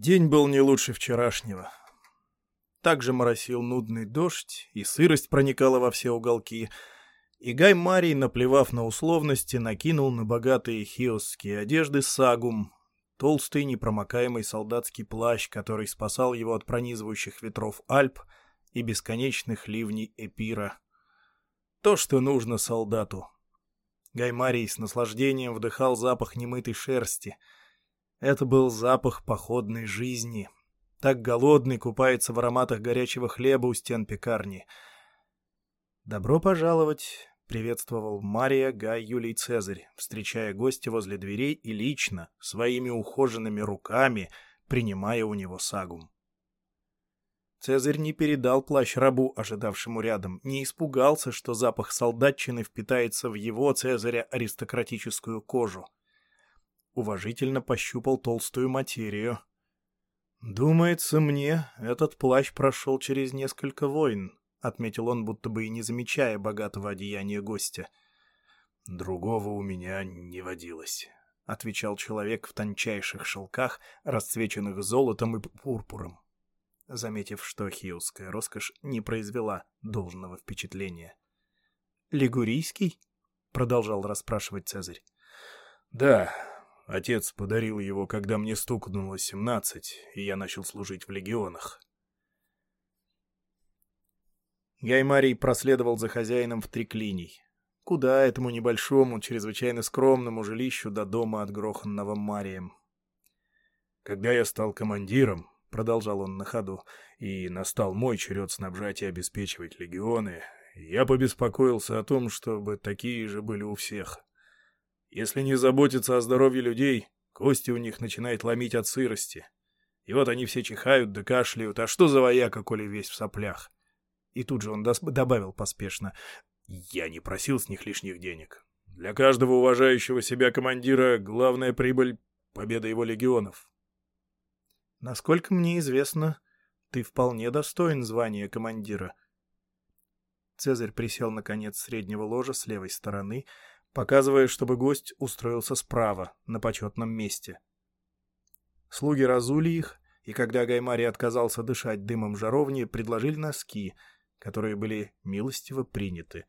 День был не лучше вчерашнего. Также моросил нудный дождь, и сырость проникала во все уголки, и Гай Марий, наплевав на условности, накинул на богатые хиосские одежды сагум, толстый непромокаемый солдатский плащ, который спасал его от пронизывающих ветров Альп и бесконечных ливней Эпира. То, что нужно солдату. Гай Марий с наслаждением вдыхал запах немытой шерсти — это был запах походной жизни. Так голодный купается в ароматах горячего хлеба у стен пекарни. «Добро пожаловать!» — приветствовал Мария Гай Юлий Цезарь, встречая гостя возле дверей и лично, своими ухоженными руками, принимая у него сагум. Цезарь не передал плащ рабу, ожидавшему рядом, не испугался, что запах солдатчины впитается в его, Цезаря, аристократическую кожу уважительно пощупал толстую материю. «Думается мне, этот плащ прошел через несколько войн», — отметил он, будто бы и не замечая богатого одеяния гостя. «Другого у меня не водилось», — отвечал человек в тончайших шелках, расцвеченных золотом и пурпуром, заметив, что хиусская роскошь не произвела должного впечатления. «Лигурийский?» — продолжал расспрашивать Цезарь. «Да, Отец подарил его, когда мне стукнуло семнадцать, и я начал служить в легионах. Гаймарий проследовал за хозяином в триклиний. Куда этому небольшому, чрезвычайно скромному жилищу до дома отгроханного Марием? Когда я стал командиром, — продолжал он на ходу, — и настал мой черед снабжать и обеспечивать легионы, я побеспокоился о том, чтобы такие же были у всех. Если не заботиться о здоровье людей, кости у них начинает ломить от сырости. И вот они все чихают да кашляют. А что за вояка, коли весь в соплях? И тут же он добавил поспешно. Я не просил с них лишних денег. Для каждого уважающего себя командира главная прибыль — победа его легионов. Насколько мне известно, ты вполне достоин звания командира. Цезарь присел на конец среднего ложа с левой стороны, показывая, чтобы гость устроился справа, на почетном месте. Слуги разули их, и когда Гаймари отказался дышать дымом жаровни, предложили носки, которые были милостиво приняты.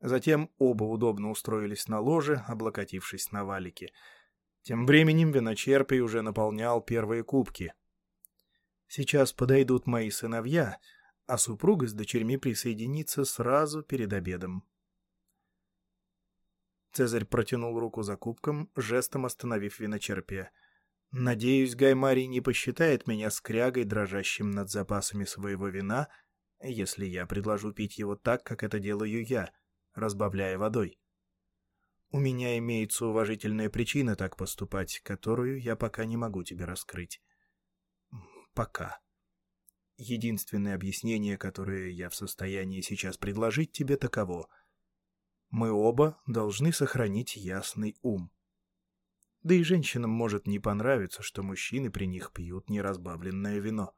Затем оба удобно устроились на ложе, облокотившись на валике. Тем временем виночерпий уже наполнял первые кубки. «Сейчас подойдут мои сыновья», а супруга с дочерьми присоединится сразу перед обедом. Цезарь протянул руку за кубком, жестом остановив виночерпие. «Надеюсь, Гаймарий не посчитает меня скрягой, дрожащим над запасами своего вина, если я предложу пить его так, как это делаю я, разбавляя водой. У меня имеется уважительная причина так поступать, которую я пока не могу тебе раскрыть. Пока. Единственное объяснение, которое я в состоянии сейчас предложить тебе, таково — мы оба должны сохранить ясный ум. Да и женщинам может не понравиться, что мужчины при них пьют неразбавленное вино.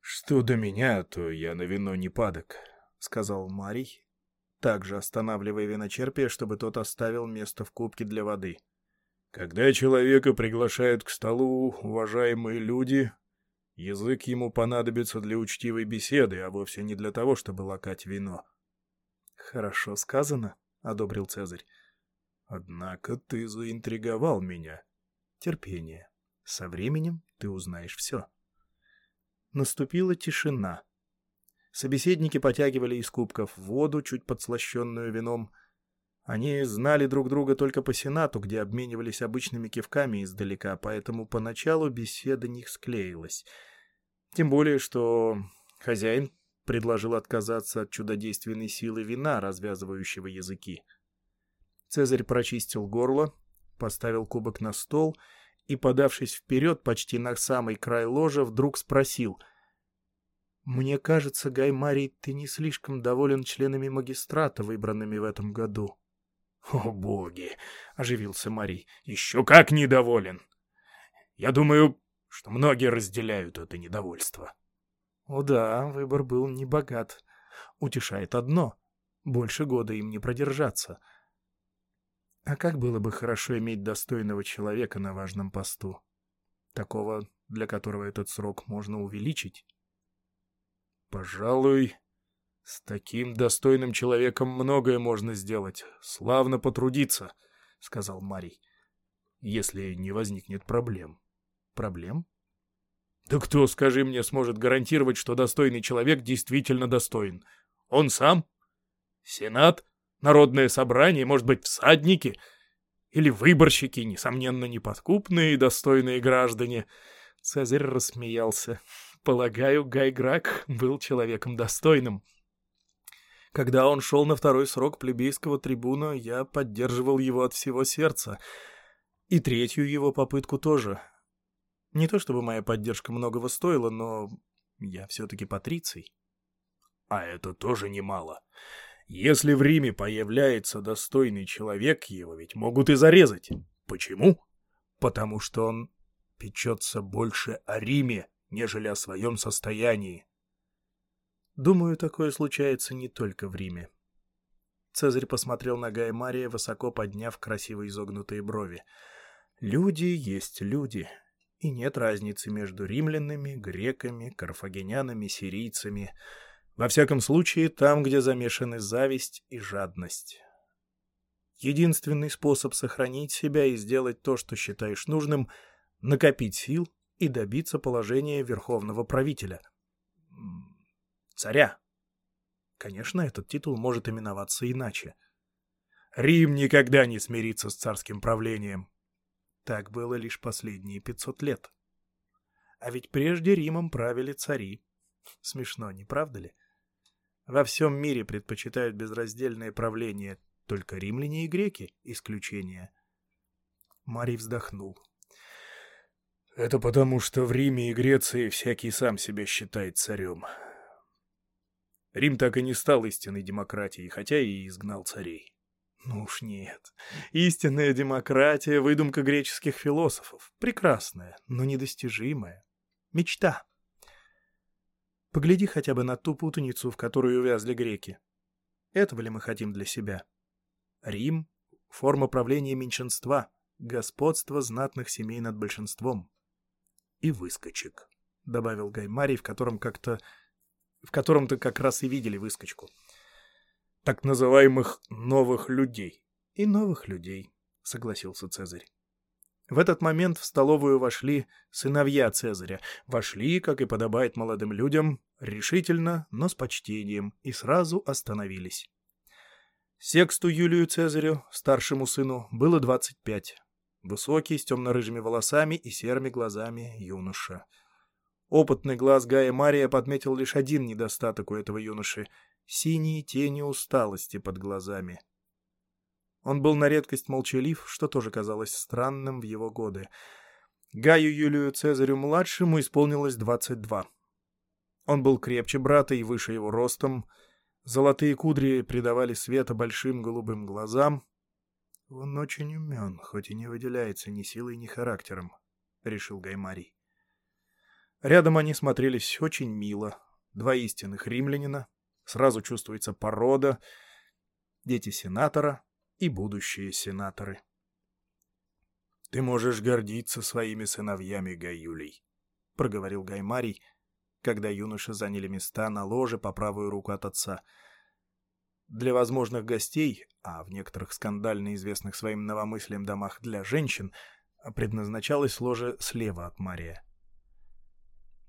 «Что до меня, то я на вино не падок», — сказал Марий, также останавливая виночерпие, чтобы тот оставил место в кубке для воды. «Когда человека приглашают к столу уважаемые люди, язык ему понадобится для учтивой беседы, а вовсе не для того, чтобы лакать вино». «Хорошо сказано», — одобрил Цезарь. «Однако ты заинтриговал меня. Терпение. Со временем ты узнаешь все». Наступила тишина. Собеседники потягивали из кубков воду, чуть подслащенную вином. Они знали друг друга только по сенату, где обменивались обычными кивками издалека, поэтому поначалу беседа не склеилась. Тем более, что хозяин предложил отказаться от чудодейственной силы вина, развязывающего языки. Цезарь прочистил горло, поставил кубок на стол и, подавшись вперед почти на самый край ложа, вдруг спросил. «Мне кажется, Гай Марий, ты не слишком доволен членами магистрата, выбранными в этом году». «О, боги!» — оживился Марий. «Еще как недоволен! Я думаю, что многие разделяют это недовольство». О да, выбор был небогат. Утешает одно — больше года им не продержаться. А как было бы хорошо иметь достойного человека на важном посту. Такого, для которого этот срок можно увеличить. Пожалуй, с таким достойным человеком многое можно сделать. Славно потрудиться, — сказал Марий. Если не возникнет проблем. Проблем? Да кто, скажи мне, сможет гарантировать, что достойный человек действительно достоин? Он сам? Сенат? Народное собрание? Может быть, всадники? Или выборщики, несомненно, неподкупные и достойные граждане? Цезарь рассмеялся. Полагаю, Гайграк был человеком достойным. Когда он шел на второй срок плебейского трибуна, я поддерживал его от всего сердца. И третью его попытку тоже. Не то чтобы моя поддержка многого стоила, но я все-таки патриций. А это тоже немало. Если в Риме появляется достойный человек, его ведь могут и зарезать. Почему? Потому что он печется больше о Риме, нежели о своем состоянии. Думаю, такое случается не только в Риме. Цезарь посмотрел на Гая Мария, высоко подняв красиво изогнутые брови. Люди есть люди, и нет разницы между римлянами, греками, карфагенянами, сирийцами. Во всяком случае, там, где замешаны зависть и жадность. Единственный способ сохранить себя и сделать то, что считаешь нужным — накопить сил и добиться положения верховного правителя. Царя. Конечно, этот титул может именоваться иначе. Рим никогда не смирится с царским правлением. Так было лишь последние пятьсот лет. А ведь прежде Римом правили цари. Смешно, не правда ли? Во всем мире предпочитают безраздельное правление, только римляне и греки — исключение. Марий вздохнул. Это потому, что в Риме и Греции всякий сам себя считает царем. Рим так и не стал истинной демократией, хотя и изгнал царей. Ну уж нет. Истинная демократия — выдумка греческих философов. Прекрасная, но недостижимая. Мечта. Погляди хотя бы на ту путаницу, в которую увязли греки. Этого ли мы хотим для себя? Рим — форма правления меньшинства, господство знатных семей над большинством. И выскочек, — добавил Гаймарий, в котором как-то... в котором-то как раз и видели выскочку так называемых «новых людей». «И новых людей», — согласился Цезарь. В этот момент в столовую вошли сыновья Цезаря. Вошли, как и подобает молодым людям, решительно, но с почтением, и сразу остановились. Сексту Юлию Цезарю, старшему сыну, было двадцать пять. Высокий, с темно-рыжими волосами и серыми глазами юноша. Опытный глаз Гая Мария подметил лишь один недостаток у этого юноши синие тени усталости под глазами. Он был на редкость молчалив, что тоже казалось странным в его годы. Гаю Юлию Цезарю-младшему исполнилось 22. Он был крепче брата и выше его ростом. Золотые кудри придавали света большим голубым глазам. Он очень умен, хоть и не выделяется ни силой, ни характером, — решил Гаймарий. Рядом они смотрелись очень мило. Два истинных римлянина, Сразу чувствуется порода, дети сенатора и будущие сенаторы. «Ты можешь гордиться своими сыновьями, Гаюлей», — проговорил Гаймарий, когда юноши заняли места на ложе по правую руку от отца. Для возможных гостей, а в некоторых скандально известных своим новомыслием домах для женщин, предназначалось ложе слева от Мария.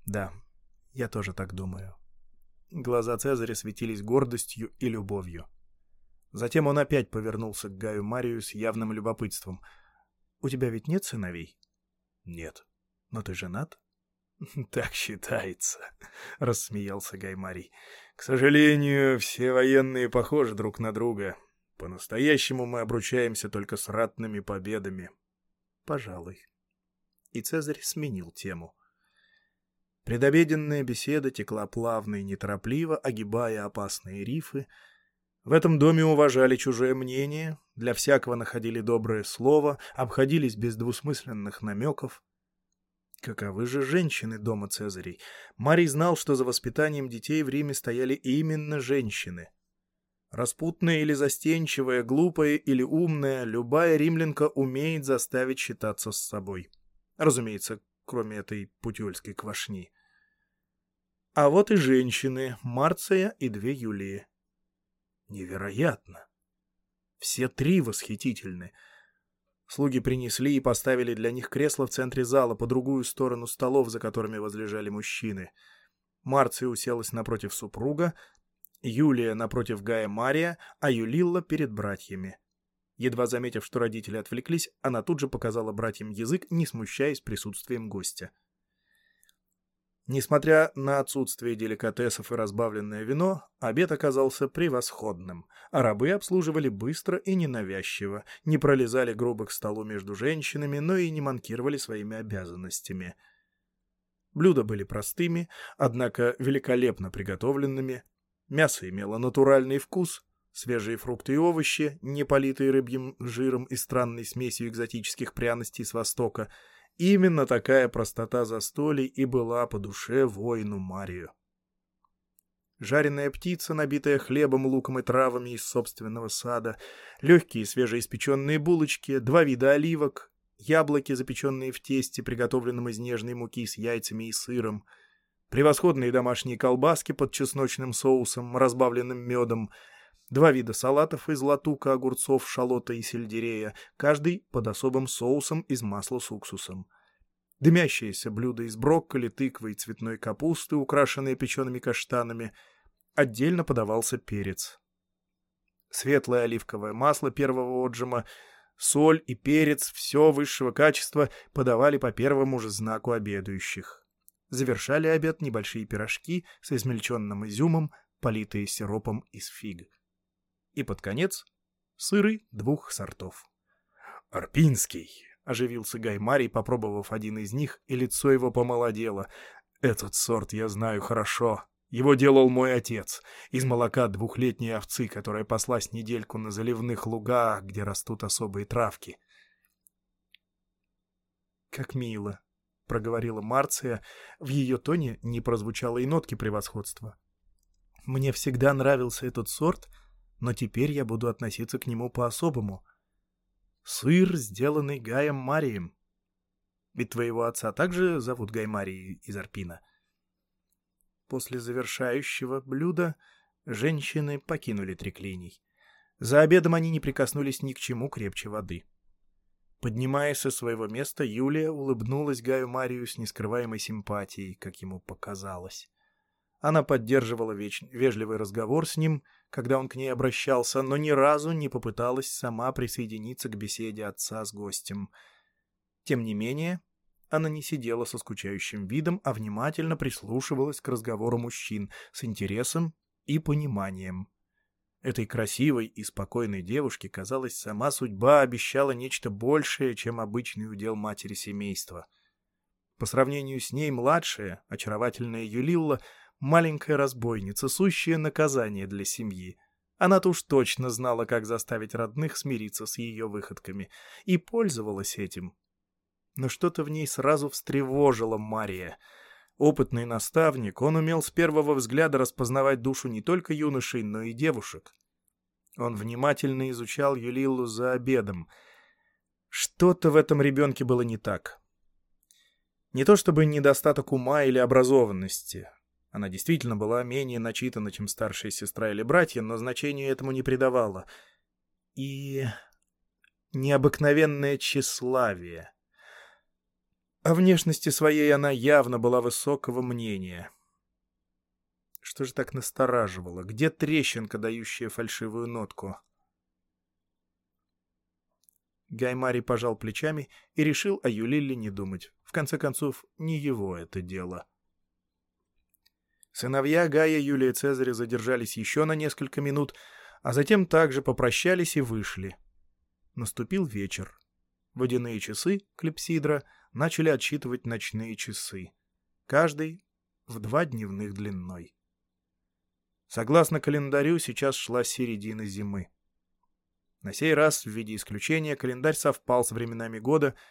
Да, я тоже так думаю. Глаза Цезаря светились гордостью и любовью. Затем он опять повернулся к Гаю Марию с явным любопытством. «У тебя ведь нет сыновей?» «Нет». «Но ты женат?» «Так считается», — рассмеялся Гай Марий. «К сожалению, все военные похожи друг на друга. По-настоящему мы обручаемся только с ратными победами». «Пожалуй». И Цезарь сменил тему. Предобеденная беседа текла плавно и неторопливо, огибая опасные рифы. В этом доме уважали чужое мнение, для всякого находили доброе слово, обходились без двусмысленных намеков. Каковы же женщины дома Цезарей? Марий знал, что за воспитанием детей в Риме стояли именно женщины. Распутная или застенчивая, глупая или умная, любая римлянка умеет заставить считаться с собой. Разумеется, кроме этой путельской квашни. А вот и женщины, Марция и две Юлии. Невероятно! Все три восхитительны. Слуги принесли и поставили для них кресла в центре зала по другую сторону столов, за которыми возлежали мужчины. Марция уселась напротив супруга, Юлия напротив Гая Мария, а Юлилла перед братьями. Едва заметив, что родители отвлеклись, она тут же показала братьям язык, не смущаясь присутствием гостя. Несмотря на отсутствие деликатесов и разбавленное вино, обед оказался превосходным, а рабы обслуживали быстро и ненавязчиво, не пролезали грубо к столу между женщинами, но и не манкировали своими обязанностями. Блюда были простыми, однако великолепно приготовленными, мясо имело натуральный вкус, Свежие фрукты и овощи, не политые рыбьим жиром и странной смесью экзотических пряностей с Востока. Именно такая простота застолий и была по душе воину Марию. Жареная птица, набитая хлебом, луком и травами из собственного сада, легкие свежеиспеченные булочки, два вида оливок, яблоки, запеченные в тесте, приготовленном из нежной муки с яйцами и сыром, превосходные домашние колбаски под чесночным соусом, разбавленным медом — Два вида салатов из латука, огурцов, шалота и сельдерея, каждый под особым соусом из масла с уксусом. Дымящееся блюдо из брокколи, тыквы и цветной капусты, украшенные печеными каштанами. Отдельно подавался перец. Светлое оливковое масло первого отжима, соль и перец, все высшего качества, подавали по первому же знаку обедающих. Завершали обед небольшие пирожки с измельченным изюмом, политые сиропом из фиг и под конец сыры двух сортов. «Арпинский!» — оживился Гай Марий, попробовав один из них, и лицо его помолодело. «Этот сорт я знаю хорошо. Его делал мой отец, из молока двухлетней овцы, которая паслась недельку на заливных лугах, где растут особые травки». «Как мило!» — проговорила Марция. В ее тоне не прозвучало и нотки превосходства. «Мне всегда нравился этот сорт — но теперь я буду относиться к нему по-особому. Сыр, сделанный Гаем Марием. Ведь твоего отца также зовут Гай Марий из Арпина. После завершающего блюда женщины покинули триклиний. За обедом они не прикоснулись ни к чему крепче воды. Поднимаясь со своего места, Юлия улыбнулась Гаю Марию с нескрываемой симпатией, как ему показалось. Она поддерживала веч... вежливый разговор с ним, когда он к ней обращался, но ни разу не попыталась сама присоединиться к беседе отца с гостем. Тем не менее, она не сидела со скучающим видом, а внимательно прислушивалась к разговору мужчин с интересом и пониманием. Этой красивой и спокойной девушке, казалось, сама судьба обещала нечто большее, чем обычный удел матери семейства. По сравнению с ней младшая, очаровательная Юлилла — маленькая разбойница, сущее наказание для семьи. Она-то уж точно знала, как заставить родных смириться с ее выходками, и пользовалась этим. Но что-то в ней сразу встревожило Мария. Опытный наставник, он умел с первого взгляда распознавать душу не только юношей, но и девушек. Он внимательно изучал Юлилу за обедом. Что-то в этом ребенке было не так. Не то чтобы недостаток ума или образованности. Она действительно была менее начитана, чем старшая сестра или братья, но значению этому не придавала. И необыкновенное тщеславие. О внешности своей она явно была высокого мнения. Что же так настораживало? Где трещинка, дающая фальшивую нотку? Гаймари пожал плечами и решил о Юлилле не думать. В конце концов, не его это дело. — Сыновья Гая Юлия Цезаря задержались еще на несколько минут, а затем также попрощались и вышли. Наступил вечер. Водяные часы клепсидра начали отсчитывать ночные часы, каждый в два дневных длиной. Согласно календарю, сейчас шла середина зимы. На сей раз, в виде исключения, календарь совпал с временами года —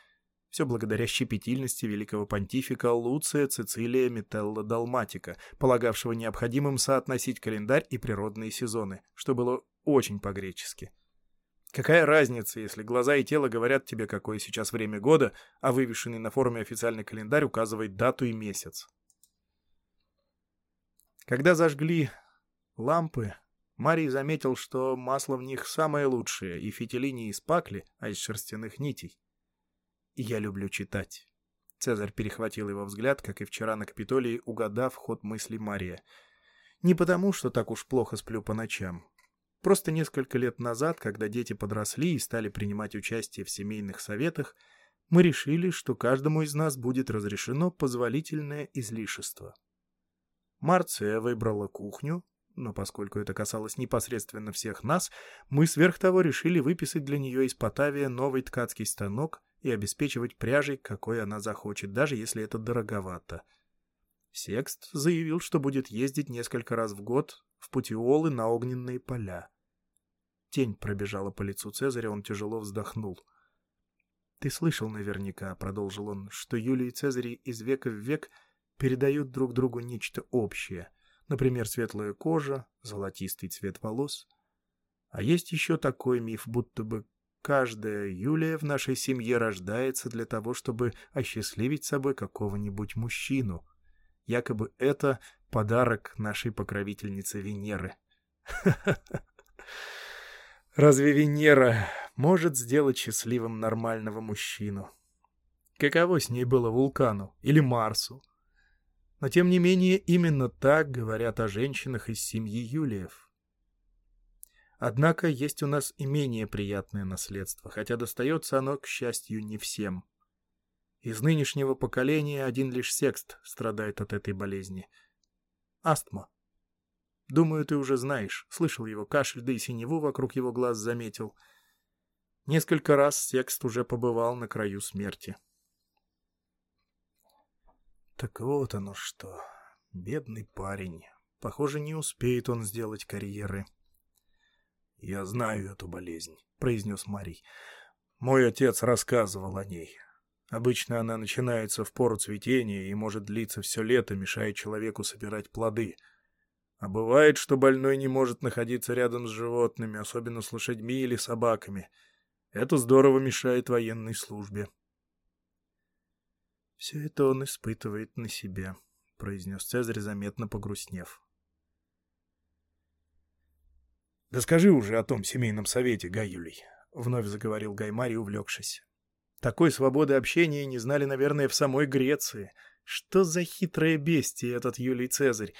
все благодаря щепетильности великого понтифика Луция Цицилия Метелла Далматика, полагавшего необходимым соотносить календарь и природные сезоны, что было очень по-гречески. Какая разница, если глаза и тело говорят тебе, какое сейчас время года, а вывешенный на форуме официальный календарь указывает дату и месяц? Когда зажгли лампы, Марий заметил, что масло в них самое лучшее, и фитили не из пакли, а из шерстяных нитей. Я люблю читать. Цезарь перехватил его взгляд, как и вчера на Капитолии, угадав ход мысли Мария. Не потому, что так уж плохо сплю по ночам. Просто несколько лет назад, когда дети подросли и стали принимать участие в семейных советах, мы решили, что каждому из нас будет разрешено позволительное излишество. Марция выбрала кухню, но поскольку это касалось непосредственно всех нас, мы сверх того решили выписать для нее из Потавия новый ткацкий станок и обеспечивать пряжей, какой она захочет, даже если это дороговато. Секст заявил, что будет ездить несколько раз в год в путиолы на огненные поля. Тень пробежала по лицу Цезаря, он тяжело вздохнул. «Ты слышал наверняка», — продолжил он, — «что Юлий и Цезарь из века в век передают друг другу нечто общее, например, светлая кожа, золотистый цвет волос. А есть еще такой миф, будто бы каждая Юлия в нашей семье рождается для того, чтобы осчастливить собой какого-нибудь мужчину. Якобы это подарок нашей покровительнице Венеры. Разве Венера может сделать счастливым нормального мужчину? Каково с ней было Вулкану или Марсу? Но тем не менее именно так говорят о женщинах из семьи Юлиев. Однако есть у нас и менее приятное наследство, хотя достается оно, к счастью, не всем. Из нынешнего поколения один лишь секст страдает от этой болезни. Астма. Думаю, ты уже знаешь. Слышал его кашель, да и синеву вокруг его глаз заметил. Несколько раз Секст уже побывал на краю смерти. Так вот оно что. Бедный парень. Похоже, не успеет он сделать карьеры. «Я знаю эту болезнь», — произнес Марий. «Мой отец рассказывал о ней. Обычно она начинается в пору цветения и может длиться все лето, мешая человеку собирать плоды». А бывает, что больной не может находиться рядом с животными, особенно с лошадьми или собаками. Это здорово мешает военной службе. «Все это он испытывает на себе», — произнес Цезарь, заметно погрустнев. «Да скажи уже о том семейном совете, Гай Юлий», — вновь заговорил Гаймарий, увлекшись. «Такой свободы общения не знали, наверное, в самой Греции. Что за хитрое бестие этот Юлий Цезарь!»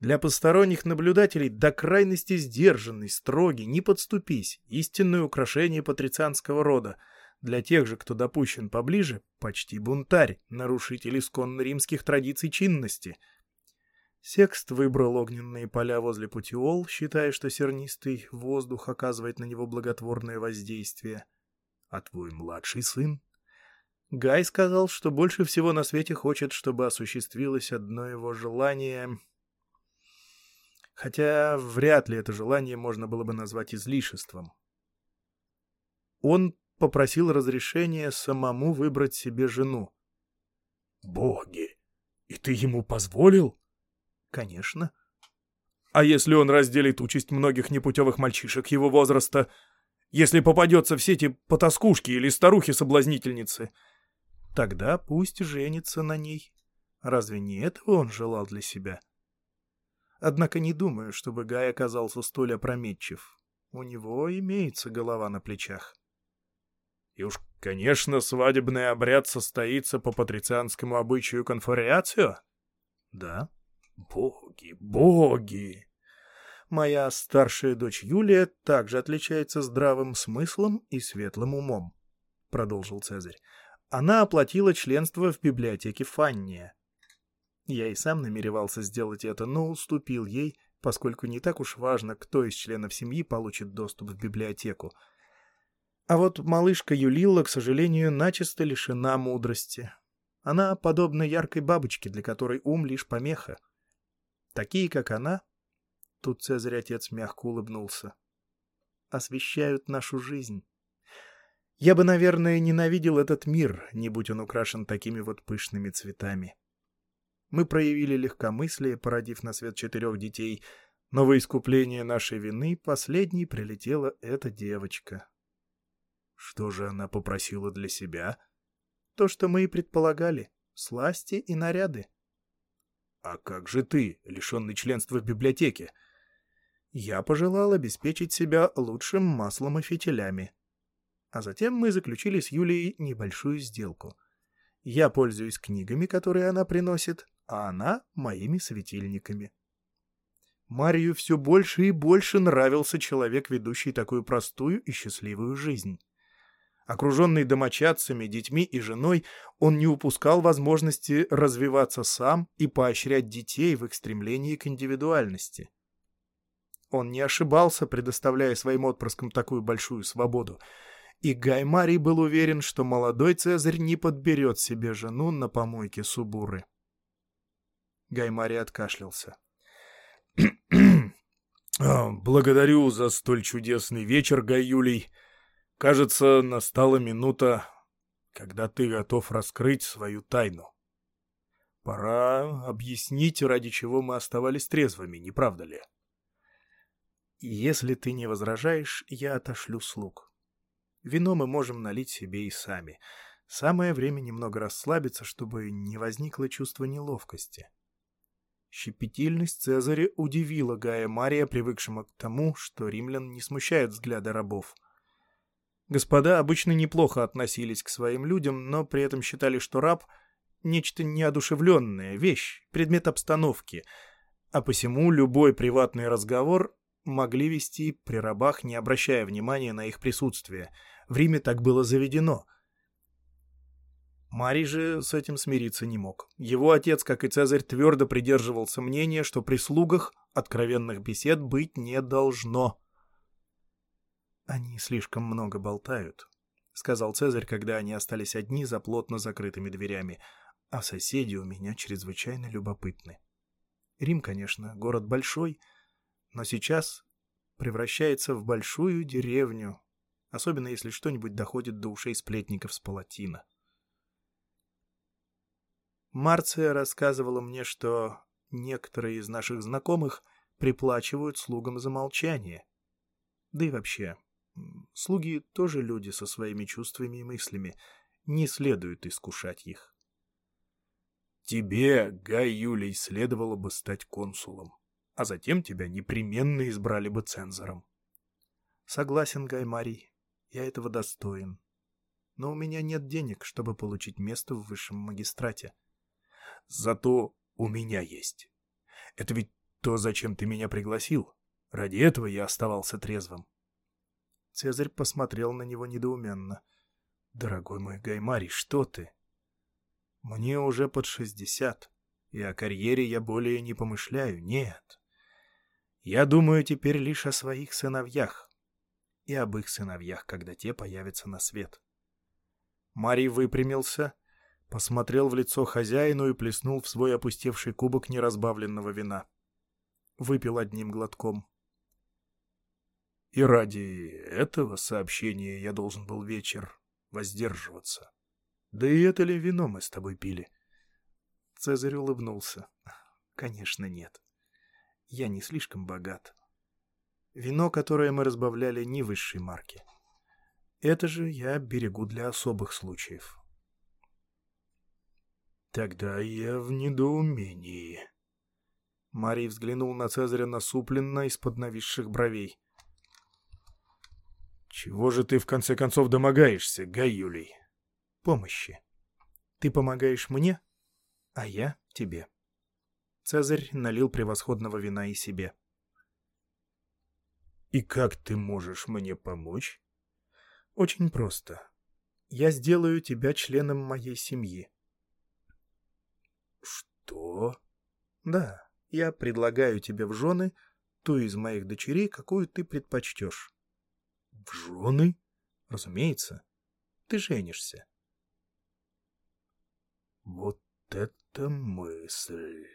Для посторонних наблюдателей до крайности сдержанный, строгий, не подступись, истинное украшение патрицианского рода. Для тех же, кто допущен поближе, почти бунтарь, нарушитель исконно римских традиций чинности. Секст выбрал огненные поля возле Путиол, считая, что сернистый воздух оказывает на него благотворное воздействие. А твой младший сын? Гай сказал, что больше всего на свете хочет, чтобы осуществилось одно его желание хотя вряд ли это желание можно было бы назвать излишеством. Он попросил разрешения самому выбрать себе жену. «Боги! И ты ему позволил?» «Конечно». «А если он разделит участь многих непутевых мальчишек его возраста? Если попадется в сети потаскушки или старухи-соблазнительницы?» «Тогда пусть женится на ней. Разве не этого он желал для себя?» Однако не думаю, чтобы Гай оказался столь опрометчив. У него имеется голова на плечах. И уж, конечно, свадебный обряд состоится по патрицианскому обычаю конфориацио? Да. Боги, боги! Моя старшая дочь Юлия также отличается здравым смыслом и светлым умом, — продолжил Цезарь. Она оплатила членство в библиотеке Фанния. Я и сам намеревался сделать это, но уступил ей, поскольку не так уж важно, кто из членов семьи получит доступ в библиотеку. А вот малышка Юлила, к сожалению, начисто лишена мудрости. Она подобна яркой бабочке, для которой ум лишь помеха. Такие, как она, тут Цезарь отец мягко улыбнулся, освещают нашу жизнь. Я бы, наверное, ненавидел этот мир, не будь он украшен такими вот пышными цветами. Мы проявили легкомыслие, породив на свет четырех детей, но во искупление нашей вины последней прилетела эта девочка. Что же она попросила для себя? То, что мы и предполагали. Сласти и наряды. А как же ты, лишенный членства в библиотеке? Я пожелал обеспечить себя лучшим маслом и фитилями. А затем мы заключили с Юлией небольшую сделку. Я пользуюсь книгами, которые она приносит, а она — моими светильниками. Марию все больше и больше нравился человек, ведущий такую простую и счастливую жизнь. Окруженный домочадцами, детьми и женой, он не упускал возможности развиваться сам и поощрять детей в их стремлении к индивидуальности. Он не ошибался, предоставляя своим отпрыскам такую большую свободу, и Гай Марий был уверен, что молодой Цезарь не подберет себе жену на помойке Субуры. Гай Марий откашлялся. А, «Благодарю за столь чудесный вечер, Гай Юлий. Кажется, настала минута, когда ты готов раскрыть свою тайну. Пора объяснить, ради чего мы оставались трезвыми, не правда ли? Если ты не возражаешь, я отошлю слуг. Вино мы можем налить себе и сами. Самое время немного расслабиться, чтобы не возникло чувство неловкости. Щепетильность Цезаря удивила Гая Мария, привыкшего к тому, что римлян не смущают взгляды рабов. Господа обычно неплохо относились к своим людям, но при этом считали, что раб — нечто неодушевленное, вещь, предмет обстановки, а посему любой приватный разговор могли вести при рабах, не обращая внимания на их присутствие. В Риме так было заведено. Марий же с этим смириться не мог. Его отец, как и Цезарь, твердо придерживался мнения, что при слугах откровенных бесед быть не должно — «Они слишком много болтают», — сказал Цезарь, когда они остались одни за плотно закрытыми дверями, «а соседи у меня чрезвычайно любопытны. Рим, конечно, город большой, но сейчас превращается в большую деревню, особенно если что-нибудь доходит до ушей сплетников с палатина. Марция рассказывала мне, что некоторые из наших знакомых приплачивают слугам за молчание. Да и вообще, Слуги тоже люди со своими чувствами и мыслями. Не следует искушать их. Тебе, Гай Юлий, следовало бы стать консулом, а затем тебя непременно избрали бы цензором. Согласен, Гай Марий, я этого достоин. Но у меня нет денег, чтобы получить место в высшем магистрате. Зато у меня есть. Это ведь то, зачем ты меня пригласил. Ради этого я оставался трезвым. Цезарь посмотрел на него недоуменно. «Дорогой мой Гаймарий, что ты? Мне уже под шестьдесят, и о карьере я более не помышляю, нет. Я думаю теперь лишь о своих сыновьях и об их сыновьях, когда те появятся на свет». Марий выпрямился, посмотрел в лицо хозяину и плеснул в свой опустевший кубок неразбавленного вина. Выпил одним глотком. И ради этого сообщения я должен был вечер воздерживаться. Да и это ли вино мы с тобой пили? Цезарь улыбнулся. Конечно, нет. Я не слишком богат. Вино, которое мы разбавляли, не высшей марки. Это же я берегу для особых случаев. Тогда я в недоумении. Марий взглянул на Цезаря насупленно из-под нависших бровей. Чего же ты в конце концов домогаешься, Гай Юлий? Помощи. Ты помогаешь мне, а я тебе. Цезарь налил превосходного вина и себе. И как ты можешь мне помочь? Очень просто. Я сделаю тебя членом моей семьи. Что? Да, я предлагаю тебе в жены ту из моих дочерей, какую ты предпочтешь. В жены? Разумеется. Ты женишься. Вот это мысль.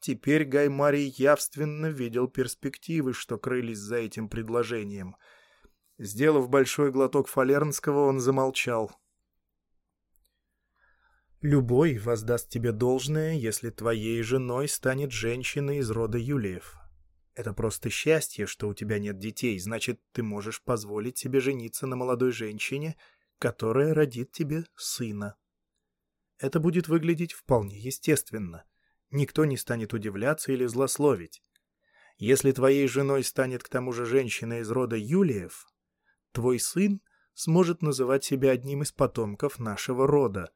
Теперь Гай Марий явственно видел перспективы, что крылись за этим предложением. Сделав большой глоток фалернского, он замолчал. «Любой воздаст тебе должное, если твоей женой станет женщина из рода Юлиев. Это просто счастье, что у тебя нет детей, значит, ты можешь позволить себе жениться на молодой женщине, которая родит тебе сына. Это будет выглядеть вполне естественно. Никто не станет удивляться или злословить. Если твоей женой станет к тому же женщина из рода Юлиев, твой сын сможет называть себя одним из потомков нашего рода,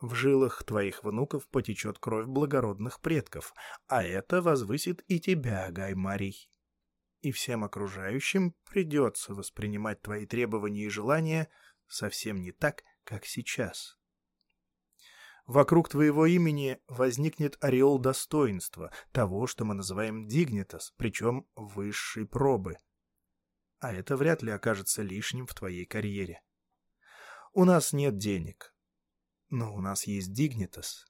в жилах твоих внуков потечет кровь благородных предков, а это возвысит и тебя, Гаймарий. И всем окружающим придется воспринимать твои требования и желания совсем не так, как сейчас. Вокруг твоего имени возникнет ореол достоинства, того, что мы называем дигнитас, причем высшей пробы. А это вряд ли окажется лишним в твоей карьере. У нас нет денег, но у нас есть Дигнитас.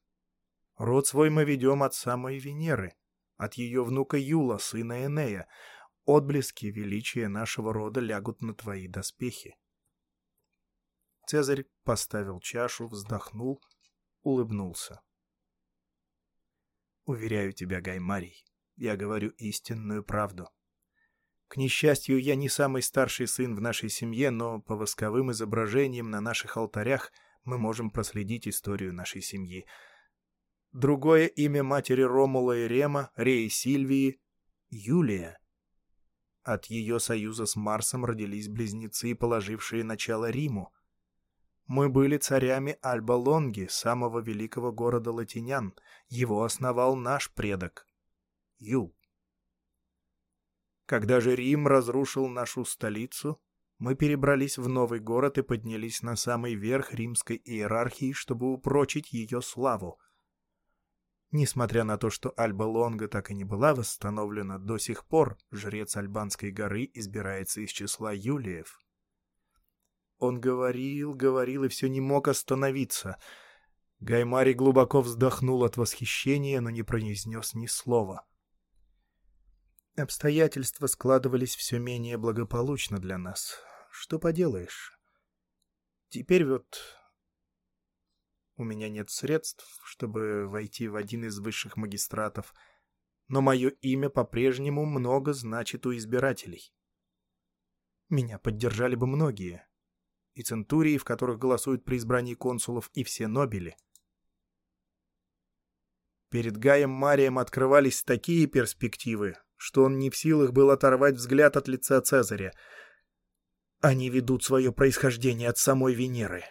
Род свой мы ведем от самой Венеры, от ее внука Юла, сына Энея. Отблески величия нашего рода лягут на твои доспехи. Цезарь поставил чашу, вздохнул, улыбнулся. Уверяю тебя, Гаймарий, я говорю истинную правду. К несчастью, я не самый старший сын в нашей семье, но по восковым изображениям на наших алтарях — мы можем проследить историю нашей семьи. Другое имя матери Ромула и Рема, Реи Сильвии — Юлия. От ее союза с Марсом родились близнецы, положившие начало Риму. Мы были царями Альба Лонги, самого великого города латинян. Его основал наш предок — Юл. Когда же Рим разрушил нашу столицу, мы перебрались в новый город и поднялись на самый верх римской иерархии, чтобы упрочить ее славу. Несмотря на то, что Альба Лонга так и не была восстановлена, до сих пор жрец Альбанской горы избирается из числа Юлиев. Он говорил, говорил и все не мог остановиться. Гаймари глубоко вздохнул от восхищения, но не произнес ни слова. Обстоятельства складывались все менее благополучно для нас. Что поделаешь? Теперь вот у меня нет средств, чтобы войти в один из высших магистратов, но мое имя по-прежнему много значит у избирателей. Меня поддержали бы многие. И центурии, в которых голосуют при избрании консулов, и все нобели. Перед Гаем Марием открывались такие перспективы, что он не в силах был оторвать взгляд от лица Цезаря — они ведут свое происхождение от самой Венеры.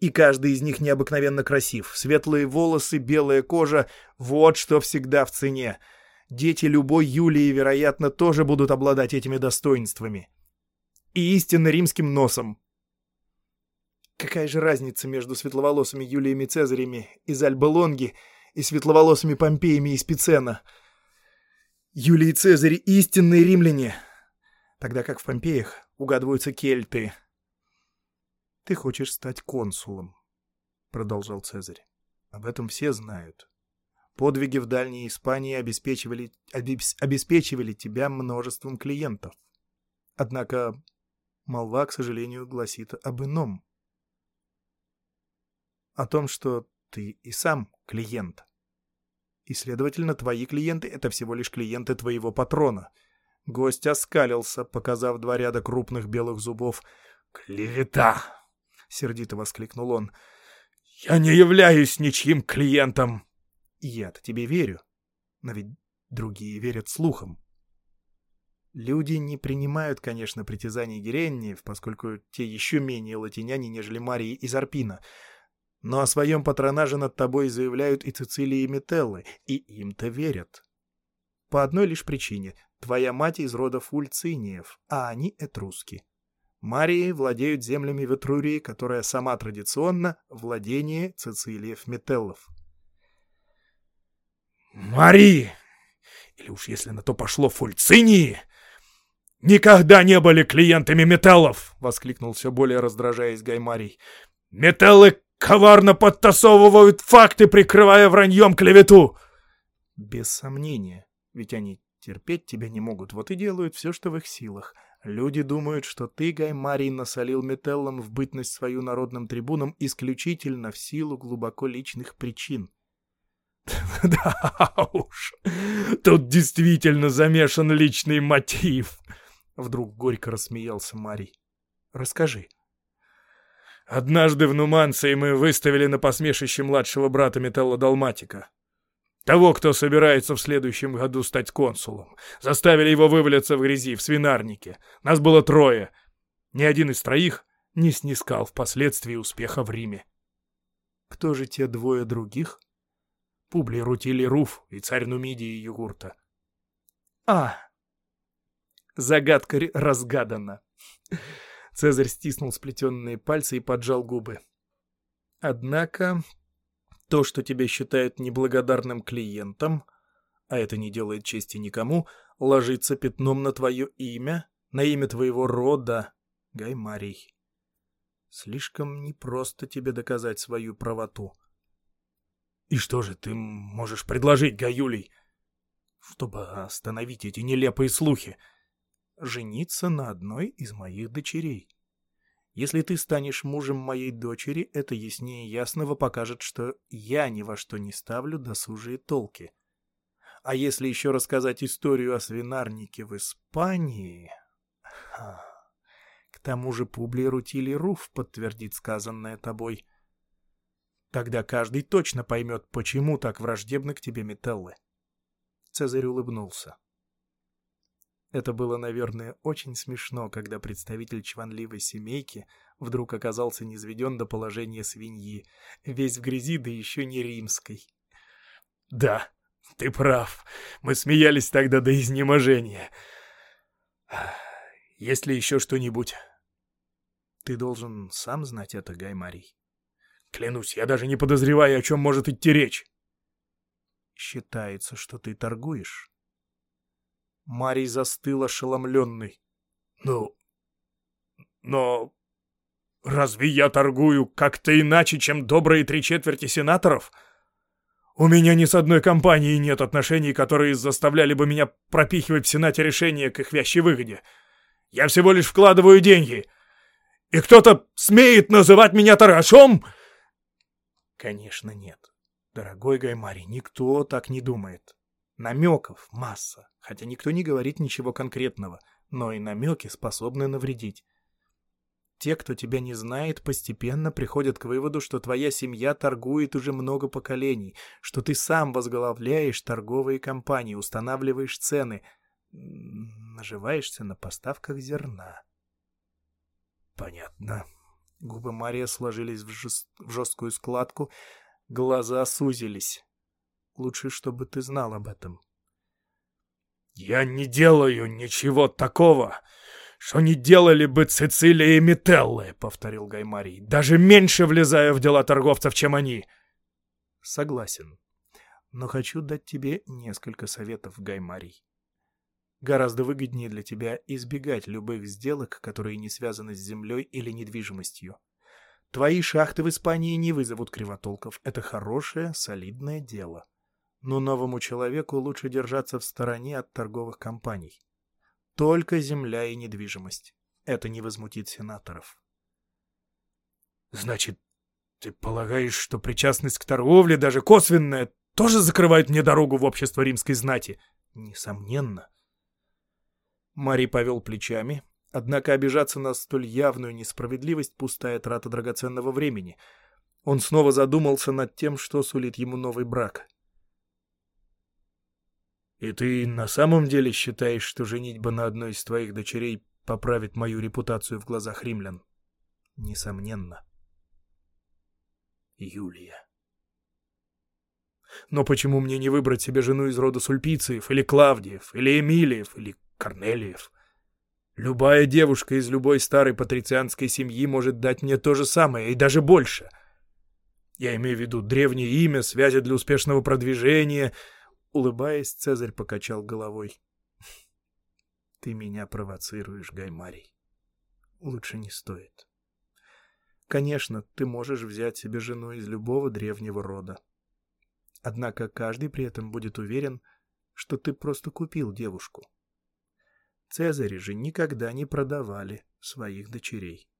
И каждый из них необыкновенно красив. Светлые волосы, белая кожа — вот что всегда в цене. Дети любой Юлии, вероятно, тоже будут обладать этими достоинствами. И истинно римским носом. Какая же разница между светловолосыми Юлиями Цезарями из Альбалонги и светловолосыми Помпеями из Пицена? Юлии Цезарь — истинные римляне, тогда как в Помпеях угадываются кельты. — Ты хочешь стать консулом, — продолжал Цезарь. — Об этом все знают. Подвиги в Дальней Испании обеспечивали, обес, обеспечивали тебя множеством клиентов. Однако молва, к сожалению, гласит об ином. О том, что ты и сам клиент. И, следовательно, твои клиенты — это всего лишь клиенты твоего патрона — Гость оскалился, показав два ряда крупных белых зубов. «Клевета!» — сердито воскликнул он. «Я не являюсь ничьим клиентом!» «Я-то тебе верю, но ведь другие верят слухам. Люди не принимают, конечно, притязаний Геренниев, поскольку те еще менее латиняне, нежели Марии из Арпина, но о своем патронаже над тобой заявляют и Цицилии и Метеллы, и им-то верят. По одной лишь причине Твоя мать из рода фульциниев, а они этруски. Марии владеют землями в Этрурии, которая сама традиционно владение Цицилиев-Метеллов. «Марии! Или уж если на то пошло фульцинии!» «Никогда не были клиентами металлов!» — воскликнул все более раздражаясь Гаймарий. «Металлы коварно подтасовывают факты, прикрывая враньем клевету!» «Без сомнения, ведь они Терпеть тебя не могут, вот и делают все, что в их силах. Люди думают, что ты, Гаймарий, насолил Метеллом в бытность свою народным трибуном исключительно в силу глубоко личных причин. Да уж, тут действительно замешан личный мотив. Вдруг горько рассмеялся Марий. Расскажи. Однажды в Нуманции мы выставили на посмешище младшего брата Металла Далматика. Того, кто собирается в следующем году стать консулом. Заставили его вывалиться в грязи, в свинарнике. Нас было трое. Ни один из троих не снискал впоследствии успеха в Риме. Кто же те двое других? Публий Рутили Руф и царь Нумидии Югурта. А, загадка разгадана. Цезарь стиснул сплетенные пальцы и поджал губы. Однако то, что тебя считают неблагодарным клиентом, а это не делает чести никому, ложится пятном на твое имя, на имя твоего рода, Гаймарий. Слишком непросто тебе доказать свою правоту. И что же ты можешь предложить, Гаюлий, чтобы остановить эти нелепые слухи? Жениться на одной из моих дочерей. Если ты станешь мужем моей дочери, это яснее ясного покажет, что я ни во что не ставлю досужие толки. А если еще рассказать историю о свинарнике в Испании... К тому же Публий Рутили Руф подтвердит сказанное тобой. Тогда каждый точно поймет, почему так враждебны к тебе металлы. Цезарь улыбнулся. Это было, наверное, очень смешно, когда представитель чванливой семейки вдруг оказался низведен до положения свиньи, весь в грязи, да еще не римской. «Да, ты прав. Мы смеялись тогда до изнеможения. Есть ли еще что-нибудь?» «Ты должен сам знать это, Гаймарий». «Клянусь, я даже не подозреваю, о чем может идти речь». «Считается, что ты торгуешь». Марий застыл ошеломленный. «Ну, но разве я торгую как-то иначе, чем добрые три четверти сенаторов? У меня ни с одной компанией нет отношений, которые заставляли бы меня пропихивать в Сенате решения к их вящей выгоде. Я всего лишь вкладываю деньги. И кто-то смеет называть меня торгашом?» «Конечно нет. Дорогой Гаймари, никто так не думает. Намеков масса, хотя никто не говорит ничего конкретного, но и намеки способны навредить. Те, кто тебя не знает, постепенно приходят к выводу, что твоя семья торгует уже много поколений, что ты сам возглавляешь торговые компании, устанавливаешь цены, наживаешься на поставках зерна. Понятно. Губы Мария сложились в, жест... в жесткую складку, глаза сузились. Лучше, чтобы ты знал об этом. «Я не делаю ничего такого, что не делали бы Цицилия и Метеллы», — повторил Гаймарий, «даже меньше влезая в дела торговцев, чем они». «Согласен. Но хочу дать тебе несколько советов, Гаймарий. Гораздо выгоднее для тебя избегать любых сделок, которые не связаны с землей или недвижимостью. Твои шахты в Испании не вызовут кривотолков. Это хорошее, солидное дело но новому человеку лучше держаться в стороне от торговых компаний. Только земля и недвижимость. Это не возмутит сенаторов. Значит, ты полагаешь, что причастность к торговле, даже косвенная, тоже закрывает мне дорогу в общество римской знати? Несомненно. Мари повел плечами, однако обижаться на столь явную несправедливость — пустая трата драгоценного времени. Он снова задумался над тем, что сулит ему новый брак. И ты на самом деле считаешь, что женитьба на одной из твоих дочерей поправит мою репутацию в глазах римлян? Несомненно. Юлия. Но почему мне не выбрать себе жену из рода Сульпициев, или Клавдиев, или Эмилиев, или Корнелиев? Любая девушка из любой старой патрицианской семьи может дать мне то же самое, и даже больше. Я имею в виду древнее имя, связи для успешного продвижения — Улыбаясь, Цезарь покачал головой. «Ты меня провоцируешь, Гаймарий. Лучше не стоит. Конечно, ты можешь взять себе жену из любого древнего рода. Однако каждый при этом будет уверен, что ты просто купил девушку. Цезари же никогда не продавали своих дочерей.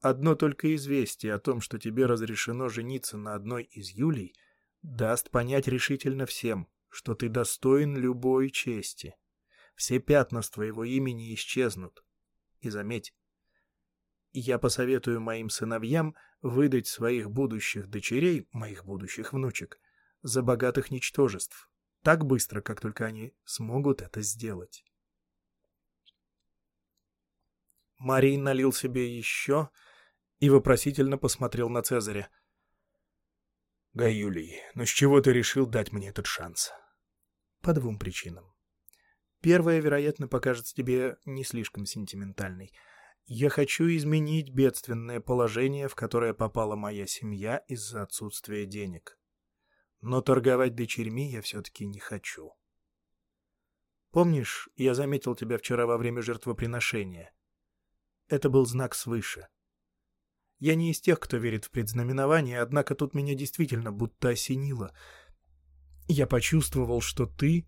Одно только известие о том, что тебе разрешено жениться на одной из Юлий — даст понять решительно всем, что ты достоин любой чести. Все пятна с твоего имени исчезнут. И заметь, я посоветую моим сыновьям выдать своих будущих дочерей, моих будущих внучек, за богатых ничтожеств, так быстро, как только они смогут это сделать. Марий налил себе еще и вопросительно посмотрел на Цезаря. — Гай Юлий, ну с чего ты решил дать мне этот шанс? — По двум причинам. Первая, вероятно, покажется тебе не слишком сентиментальной. Я хочу изменить бедственное положение, в которое попала моя семья из-за отсутствия денег. Но торговать дочерьми я все-таки не хочу. Помнишь, я заметил тебя вчера во время жертвоприношения? Это был знак свыше. Я не из тех, кто верит в предзнаменование, однако тут меня действительно будто осенило. Я почувствовал, что ты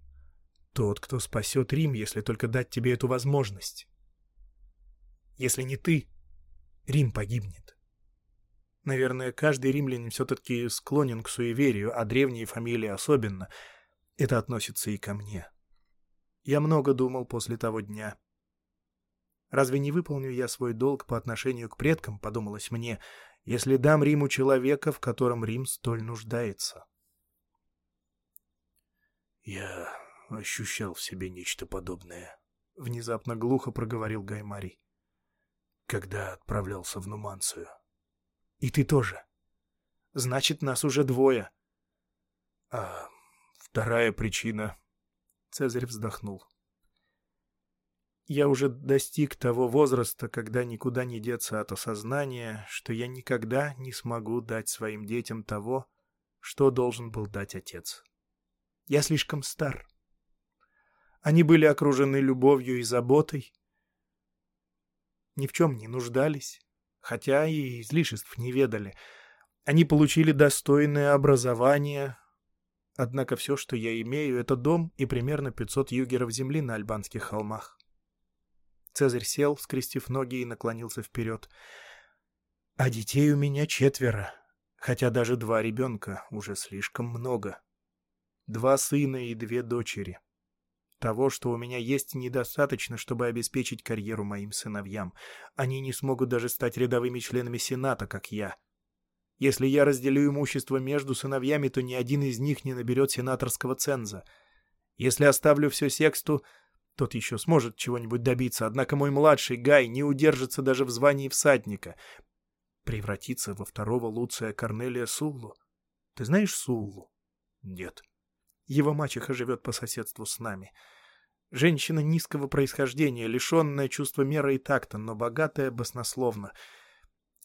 тот, кто спасет Рим, если только дать тебе эту возможность. Если не ты, Рим погибнет. Наверное, каждый римлянин все-таки склонен к суеверию, а древние фамилии особенно. Это относится и ко мне. Я много думал после того дня. Разве не выполню я свой долг по отношению к предкам, подумалось мне, если дам Риму человека, в котором Рим столь нуждается? Я ощущал в себе нечто подобное. Внезапно глухо проговорил Гаймарий. Когда отправлялся в Нуманцию. И ты тоже. Значит, нас уже двое. А вторая причина... Цезарь вздохнул. Я уже достиг того возраста, когда никуда не деться от осознания, что я никогда не смогу дать своим детям того, что должен был дать отец. Я слишком стар. Они были окружены любовью и заботой, ни в чем не нуждались, хотя и излишеств не ведали. Они получили достойное образование, однако все, что я имею, это дом и примерно 500 югеров земли на Альбанских холмах. Цезарь сел, скрестив ноги и наклонился вперед. «А детей у меня четверо, хотя даже два ребенка уже слишком много. Два сына и две дочери. Того, что у меня есть, недостаточно, чтобы обеспечить карьеру моим сыновьям. Они не смогут даже стать рядовыми членами Сената, как я. Если я разделю имущество между сыновьями, то ни один из них не наберет сенаторского ценза. Если оставлю все сексту, тот еще сможет чего-нибудь добиться, однако мой младший Гай не удержится даже в звании всадника. Превратиться во второго Луция Корнелия Суллу. Ты знаешь Суллу? Нет. Его мачеха живет по соседству с нами. Женщина низкого происхождения, лишенная чувства меры и такта, но богатая баснословно.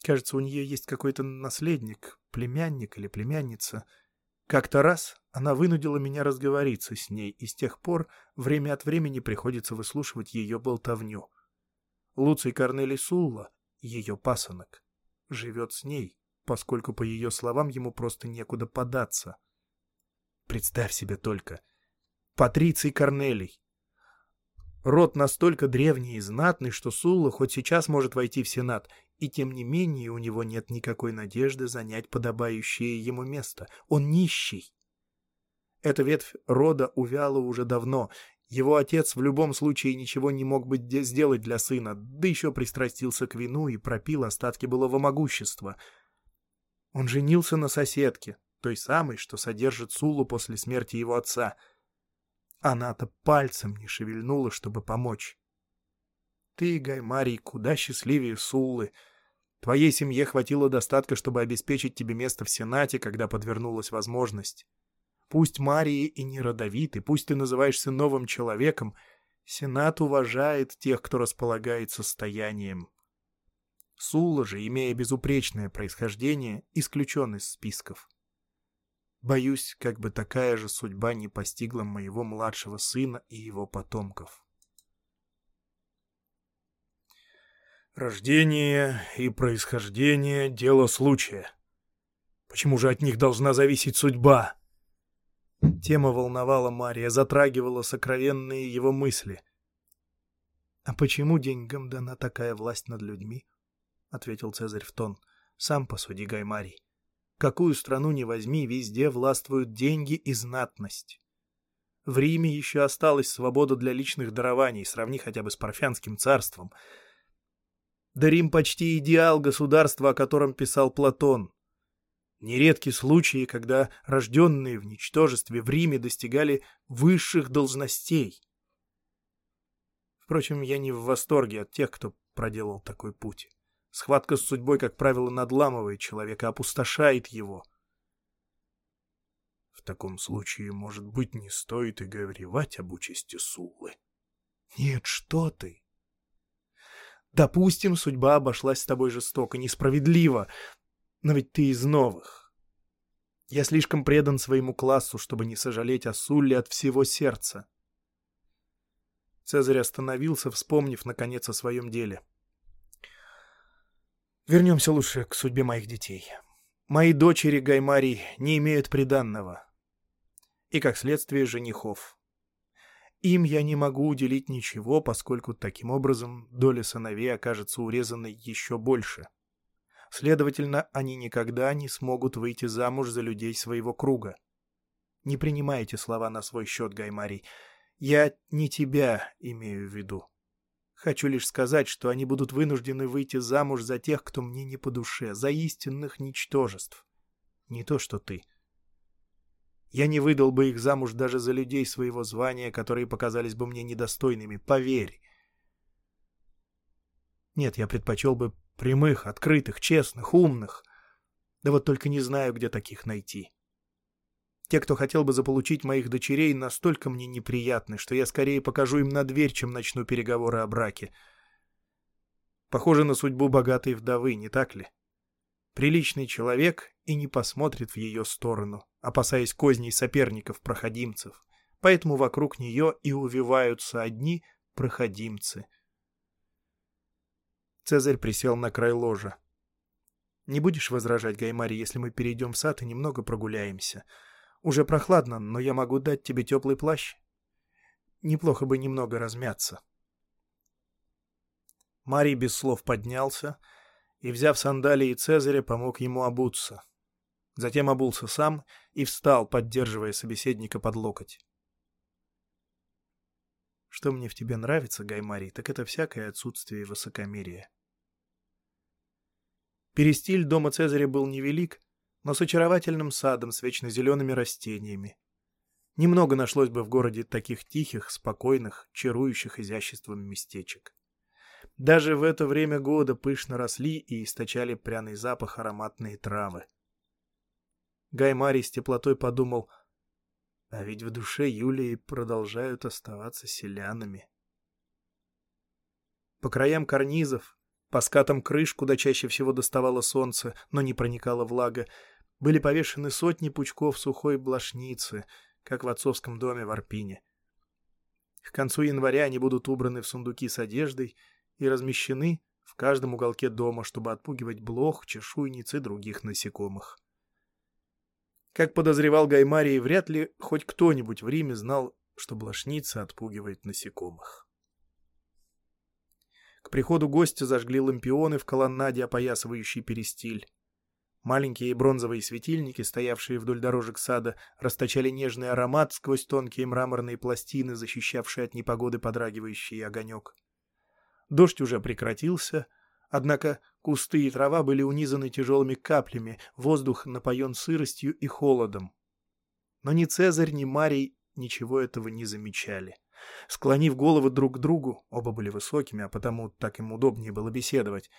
Кажется, у нее есть какой-то наследник, племянник или племянница — как-то раз она вынудила меня разговориться с ней, и с тех пор время от времени приходится выслушивать ее болтовню. Луций Корнелий Сулла, ее пасынок, живет с ней, поскольку, по ее словам, ему просто некуда податься. Представь себе только. Патриций Корнелий. Род настолько древний и знатный, что Сулла хоть сейчас может войти в Сенат, и тем не менее у него нет никакой надежды занять подобающее ему место. Он нищий. Эта ветвь рода увяла уже давно. Его отец в любом случае ничего не мог бы сделать для сына, да еще пристрастился к вину и пропил остатки былого могущества. Он женился на соседке, той самой, что содержит Сулу после смерти его отца. Она-то пальцем не шевельнула, чтобы помочь. Ты, Гаймарий, куда счастливее Суллы. Твоей семье хватило достатка, чтобы обеспечить тебе место в Сенате, когда подвернулась возможность. Пусть Марии и не родовиты, пусть ты называешься новым человеком, Сенат уважает тех, кто располагает состоянием. Сулла же, имея безупречное происхождение, исключен из списков. Боюсь, как бы такая же судьба не постигла моего младшего сына и его потомков. Рождение и происхождение — дело случая. Почему же от них должна зависеть судьба? Тема волновала Мария, затрагивала сокровенные его мысли. — А почему деньгам дана такая власть над людьми? — ответил Цезарь в тон. — Сам посуди, Гай Марий. Какую страну ни возьми, везде властвуют деньги и знатность. В Риме еще осталась свобода для личных дарований, сравни хотя бы с Парфянским царством. Да Рим почти идеал государства, о котором писал Платон. Нередки случаи, когда рожденные в ничтожестве в Риме достигали высших должностей. Впрочем, я не в восторге от тех, кто проделал такой путь. Схватка с судьбой, как правило, надламывает человека, опустошает его. В таком случае, может быть, не стоит и горевать об участи Суллы. Нет, что ты! Допустим, судьба обошлась с тобой жестоко, несправедливо, но ведь ты из новых. Я слишком предан своему классу, чтобы не сожалеть о Сулле от всего сердца. Цезарь остановился, вспомнив, наконец, о своем деле. Вернемся лучше к судьбе моих детей. Мои дочери Гаймарий не имеют приданного. И, как следствие, женихов. Им я не могу уделить ничего, поскольку таким образом доля сыновей окажется урезанной еще больше. Следовательно, они никогда не смогут выйти замуж за людей своего круга. Не принимайте слова на свой счет, Гаймарий. Я не тебя имею в виду. Хочу лишь сказать, что они будут вынуждены выйти замуж за тех, кто мне не по душе, за истинных ничтожеств. Не то, что ты. Я не выдал бы их замуж даже за людей своего звания, которые показались бы мне недостойными, поверь. Нет, я предпочел бы прямых, открытых, честных, умных. Да вот только не знаю, где таких найти. Те, кто хотел бы заполучить моих дочерей, настолько мне неприятны, что я скорее покажу им на дверь, чем начну переговоры о браке. Похоже на судьбу богатой вдовы, не так ли? Приличный человек и не посмотрит в ее сторону, опасаясь козней соперников-проходимцев. Поэтому вокруг нее и увиваются одни проходимцы. Цезарь присел на край ложа. «Не будешь возражать, Гаймари, если мы перейдем в сад и немного прогуляемся?» Уже прохладно, но я могу дать тебе теплый плащ. Неплохо бы немного размяться. Марий без слов поднялся и, взяв сандалии Цезаря, помог ему обуться. Затем обулся сам и встал, поддерживая собеседника под локоть. Что мне в тебе нравится, Гаймарий, так это всякое отсутствие высокомерия. Перестиль дома Цезаря был невелик, но с очаровательным садом с вечно зелеными растениями. Немного нашлось бы в городе таких тихих, спокойных, чарующих изяществом местечек. Даже в это время года пышно росли и источали пряный запах ароматные травы. Гай Марий с теплотой подумал, а ведь в душе Юлии продолжают оставаться селянами. По краям карнизов, по скатам крыш, куда чаще всего доставало солнце, но не проникала влага, были повешены сотни пучков сухой блошницы, как в отцовском доме в Арпине. К концу января они будут убраны в сундуки с одеждой и размещены в каждом уголке дома, чтобы отпугивать блох, чешуйниц и других насекомых. Как подозревал Гаймарий, вряд ли хоть кто-нибудь в Риме знал, что блошница отпугивает насекомых. К приходу гостя зажгли лампионы в колоннаде, опоясывающей перестиль. Маленькие бронзовые светильники, стоявшие вдоль дорожек сада, расточали нежный аромат сквозь тонкие мраморные пластины, защищавшие от непогоды подрагивающий огонек. Дождь уже прекратился, однако кусты и трава были унизаны тяжелыми каплями, воздух напоен сыростью и холодом. Но ни Цезарь, ни Марий ничего этого не замечали. Склонив головы друг к другу, оба были высокими, а потому так им удобнее было беседовать,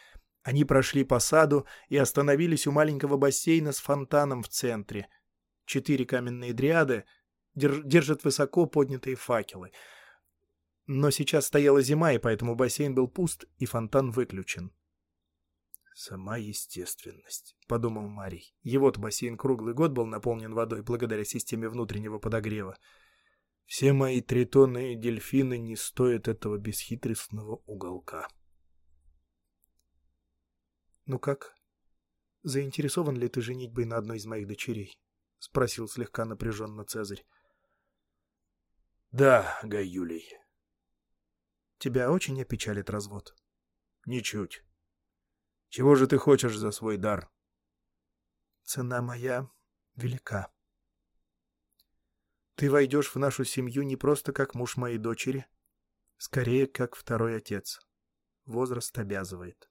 они прошли по саду и остановились у маленького бассейна с фонтаном в центре. Четыре каменные дриады держат высоко поднятые факелы. Но сейчас стояла зима, и поэтому бассейн был пуст, и фонтан выключен. «Сама естественность», — подумал Марий. Его-то бассейн круглый год был наполнен водой благодаря системе внутреннего подогрева. Все мои тритоны и дельфины не стоят этого бесхитростного уголка. «Ну как? Заинтересован ли ты женитьбой на одной из моих дочерей?» — спросил слегка напряженно Цезарь. «Да, Гай Юлий». «Тебя очень опечалит развод?» «Ничуть. Чего же ты хочешь за свой дар?» цена моя велика. Ты войдешь в нашу семью не просто как муж моей дочери, скорее как второй отец. Возраст обязывает.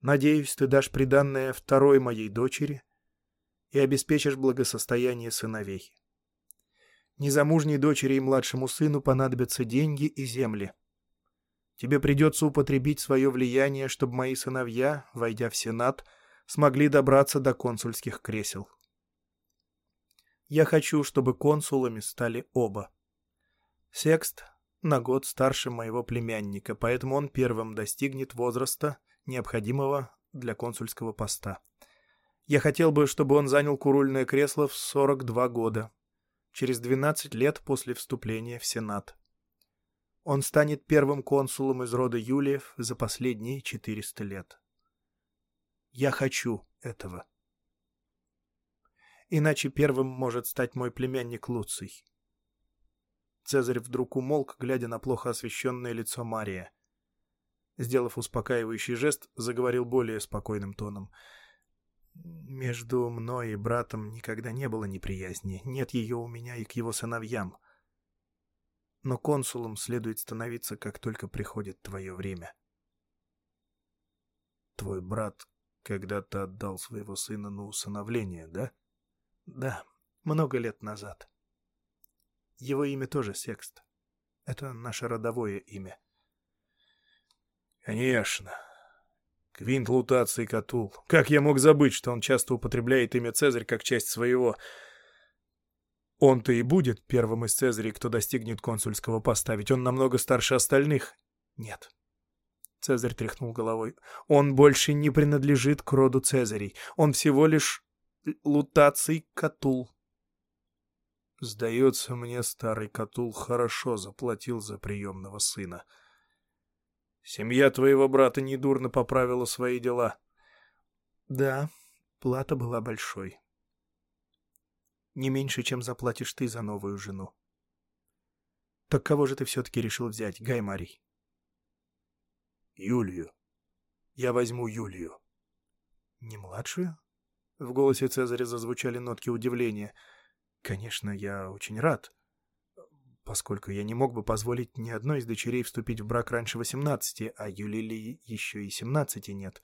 Надеюсь, ты дашь приданное второй моей дочери и обеспечишь благосостояние сыновей. Незамужней дочери и младшему сыну понадобятся деньги и земли. Тебе придется употребить свое влияние, чтобы мои сыновья, войдя в Сенат, смогли добраться до консульских кресел. Я хочу, чтобы консулами стали оба. Секст на год старше моего племянника, поэтому он первым достигнет возраста, необходимого для консульского поста. Я хотел бы, чтобы он занял курульное кресло в 42 года, через 12 лет после вступления в Сенат. Он станет первым консулом из рода Юлиев за последние 400 лет. Я хочу этого. Иначе первым может стать мой племянник Луций. Цезарь вдруг умолк, глядя на плохо освещенное лицо Мария. Сделав успокаивающий жест, заговорил более спокойным тоном — между мной и братом никогда не было неприязни. Нет ее у меня и к его сыновьям. Но консулом следует становиться, как только приходит твое время. Твой брат когда-то отдал своего сына на усыновление, да? Да, много лет назад. Его имя тоже Секст. Это наше родовое имя. Конечно. Квинт Лутаций Катул. Как я мог забыть, что он часто употребляет имя Цезарь как часть своего... Он-то и будет первым из Цезарей, кто достигнет консульского поста, ведь он намного старше остальных. Нет. Цезарь тряхнул головой. Он больше не принадлежит к роду Цезарей. Он всего лишь Лутаций Катул. Сдается мне, старый Катул хорошо заплатил за приемного сына. — Семья твоего брата недурно поправила свои дела. Да, плата была большой. Не меньше, чем заплатишь ты за новую жену. Так кого же ты все-таки решил взять, Гай Марий? Юлию. Я возьму Юлию. Не младшую? В голосе Цезаря зазвучали нотки удивления. Конечно, я очень рад поскольку я не мог бы позволить ни одной из дочерей вступить в брак раньше восемнадцати, а Юлили еще и семнадцати нет.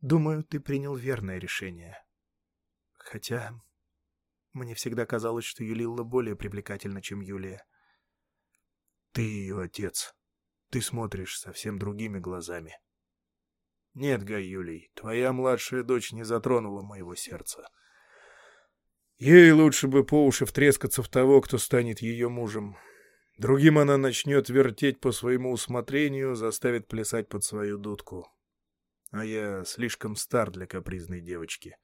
Думаю, ты принял верное решение. Хотя мне всегда казалось, что Юлилла более привлекательна, чем Юлия. Ты ее отец. Ты смотришь совсем другими глазами. Нет, Гай Юлий, твоя младшая дочь не затронула моего сердца. — Ей лучше бы по уши втрескаться в того, кто станет ее мужем. Другим она начнет вертеть по своему усмотрению, заставит плясать под свою дудку. А я слишком стар для капризной девочки.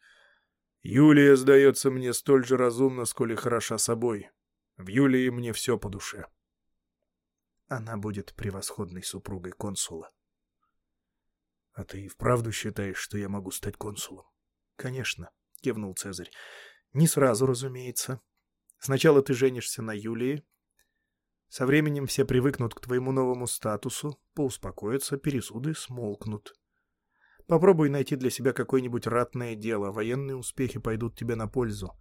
Юлия сдается мне столь же разумно, сколь и хороша собой. В Юлии мне все по душе. Она будет превосходной супругой консула. — А ты и вправду считаешь, что я могу стать консулом? — Конечно, — кивнул Цезарь. Не сразу, разумеется. Сначала ты женишься на Юлии. Со временем все привыкнут к твоему новому статусу, поуспокоятся, пересуды смолкнут. Попробуй найти для себя какое-нибудь ратное дело, военные успехи пойдут тебе на пользу.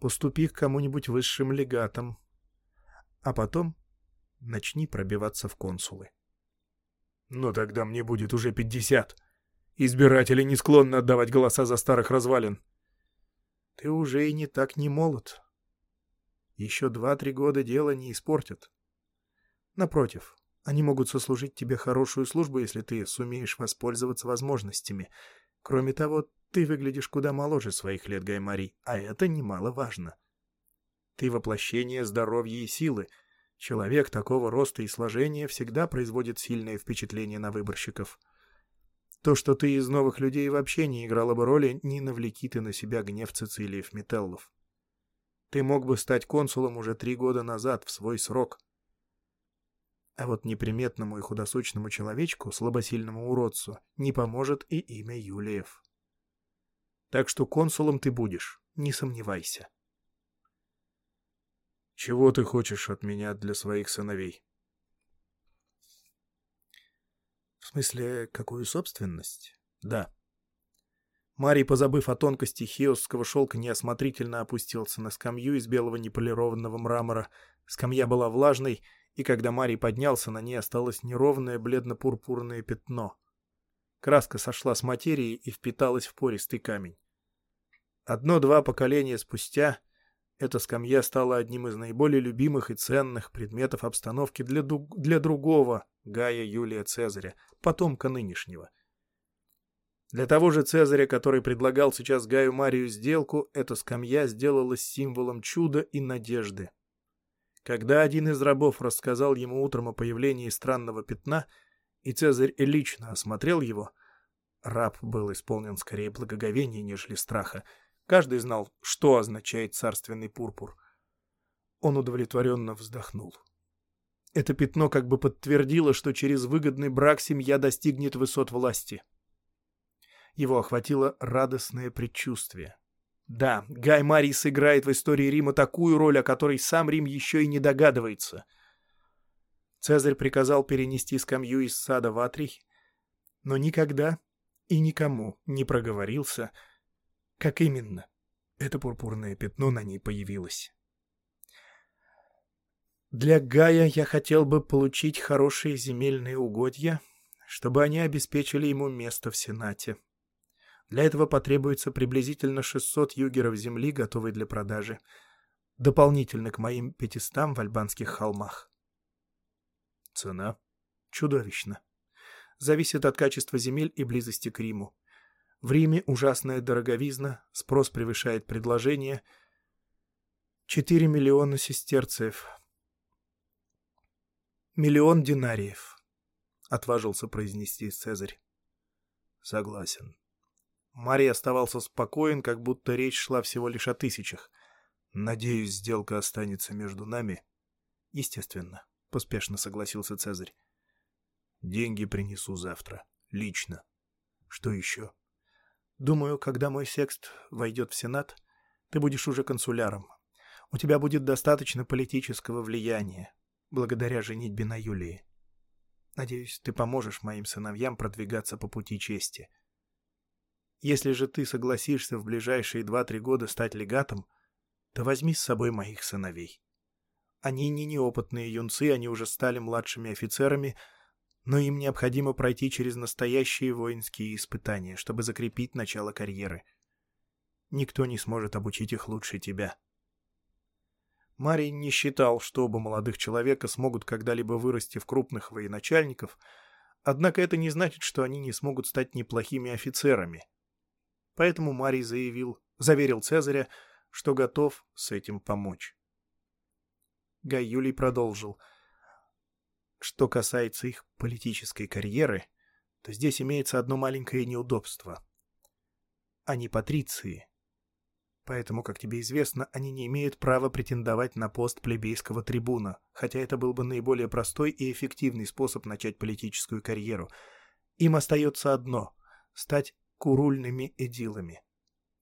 Поступи к кому-нибудь высшим легатом. А потом начни пробиваться в консулы. Но тогда мне будет уже пятьдесят. Избиратели не склонны отдавать голоса за старых развалин. Ты уже и не так не молод. Еще два-три года дело не испортят. Напротив, они могут сослужить тебе хорошую службу, если ты сумеешь воспользоваться возможностями. Кроме того, ты выглядишь куда моложе своих лет, Гаймари, а это немаловажно. Ты воплощение здоровья и силы. Человек такого роста и сложения всегда производит сильное впечатление на выборщиков. То, что ты из новых людей вообще не играла бы роли, не навлеки ты на себя гнев Цицилиев Метеллов. Ты мог бы стать консулом уже три года назад, в свой срок. А вот неприметному и худосочному человечку, слабосильному уродцу, не поможет и имя Юлиев. Так что консулом ты будешь, не сомневайся. Чего ты хочешь от меня для своих сыновей? В смысле, какую собственность? Да. Марий, позабыв о тонкости хиосского шелка, неосмотрительно опустился на скамью из белого неполированного мрамора. Скамья была влажной, и когда Марий поднялся, на ней осталось неровное бледно-пурпурное пятно. Краска сошла с материи и впиталась в пористый камень. Одно-два поколения спустя эта скамья стала одним из наиболее любимых и ценных предметов обстановки для, для другого Гая Юлия Цезаря, потомка нынешнего. Для того же Цезаря, который предлагал сейчас Гаю Марию сделку, эта скамья сделалась символом чуда и надежды. Когда один из рабов рассказал ему утром о появлении странного пятна, и Цезарь лично осмотрел его, раб был исполнен скорее благоговения, нежели страха. Каждый знал, что означает царственный пурпур. Он удовлетворенно вздохнул. Это пятно как бы подтвердило, что через выгодный брак семья достигнет высот власти. Его охватило радостное предчувствие. Да, Гай Марий сыграет в истории Рима такую роль, о которой сам Рим еще и не догадывается. Цезарь приказал перенести скамью из сада в Атрий, но никогда и никому не проговорился, как именно это пурпурное пятно на ней появилось. Для Гая я хотел бы получить хорошие земельные угодья, чтобы они обеспечили ему место в Сенате. Для этого потребуется приблизительно 600 югеров земли, готовой для продажи, дополнительно к моим 500 в альбанских холмах. Цена чудовищна. Зависит от качества земель и близости к Риму. В Риме ужасная дороговизна, спрос превышает предложение. 4 миллиона сестерцев. Миллион динариев, — отважился произнести Цезарь. Согласен. Марий оставался спокоен, как будто речь шла всего лишь о тысячах. «Надеюсь, сделка останется между нами?» «Естественно», — поспешно согласился Цезарь. «Деньги принесу завтра. Лично. Что еще?» «Думаю, когда мой секст войдет в Сенат, ты будешь уже консуляром. У тебя будет достаточно политического влияния, благодаря женитьбе на Юлии. Надеюсь, ты поможешь моим сыновьям продвигаться по пути чести». Если же ты согласишься в ближайшие два-три года стать легатом, то возьми с собой моих сыновей. Они не неопытные юнцы, они уже стали младшими офицерами, но им необходимо пройти через настоящие воинские испытания, чтобы закрепить начало карьеры. Никто не сможет обучить их лучше тебя. Марий не считал, что оба молодых человека смогут когда-либо вырасти в крупных военачальников, однако это не значит, что они не смогут стать неплохими офицерами — Поэтому Марий заявил, заверил Цезаря, что готов с этим помочь. Гай Юлий продолжил. Что касается их политической карьеры, то здесь имеется одно маленькое неудобство. Они патриции. Поэтому, как тебе известно, они не имеют права претендовать на пост плебейского трибуна, хотя это был бы наиболее простой и эффективный способ начать политическую карьеру. Им остается одно — стать курульными эдилами.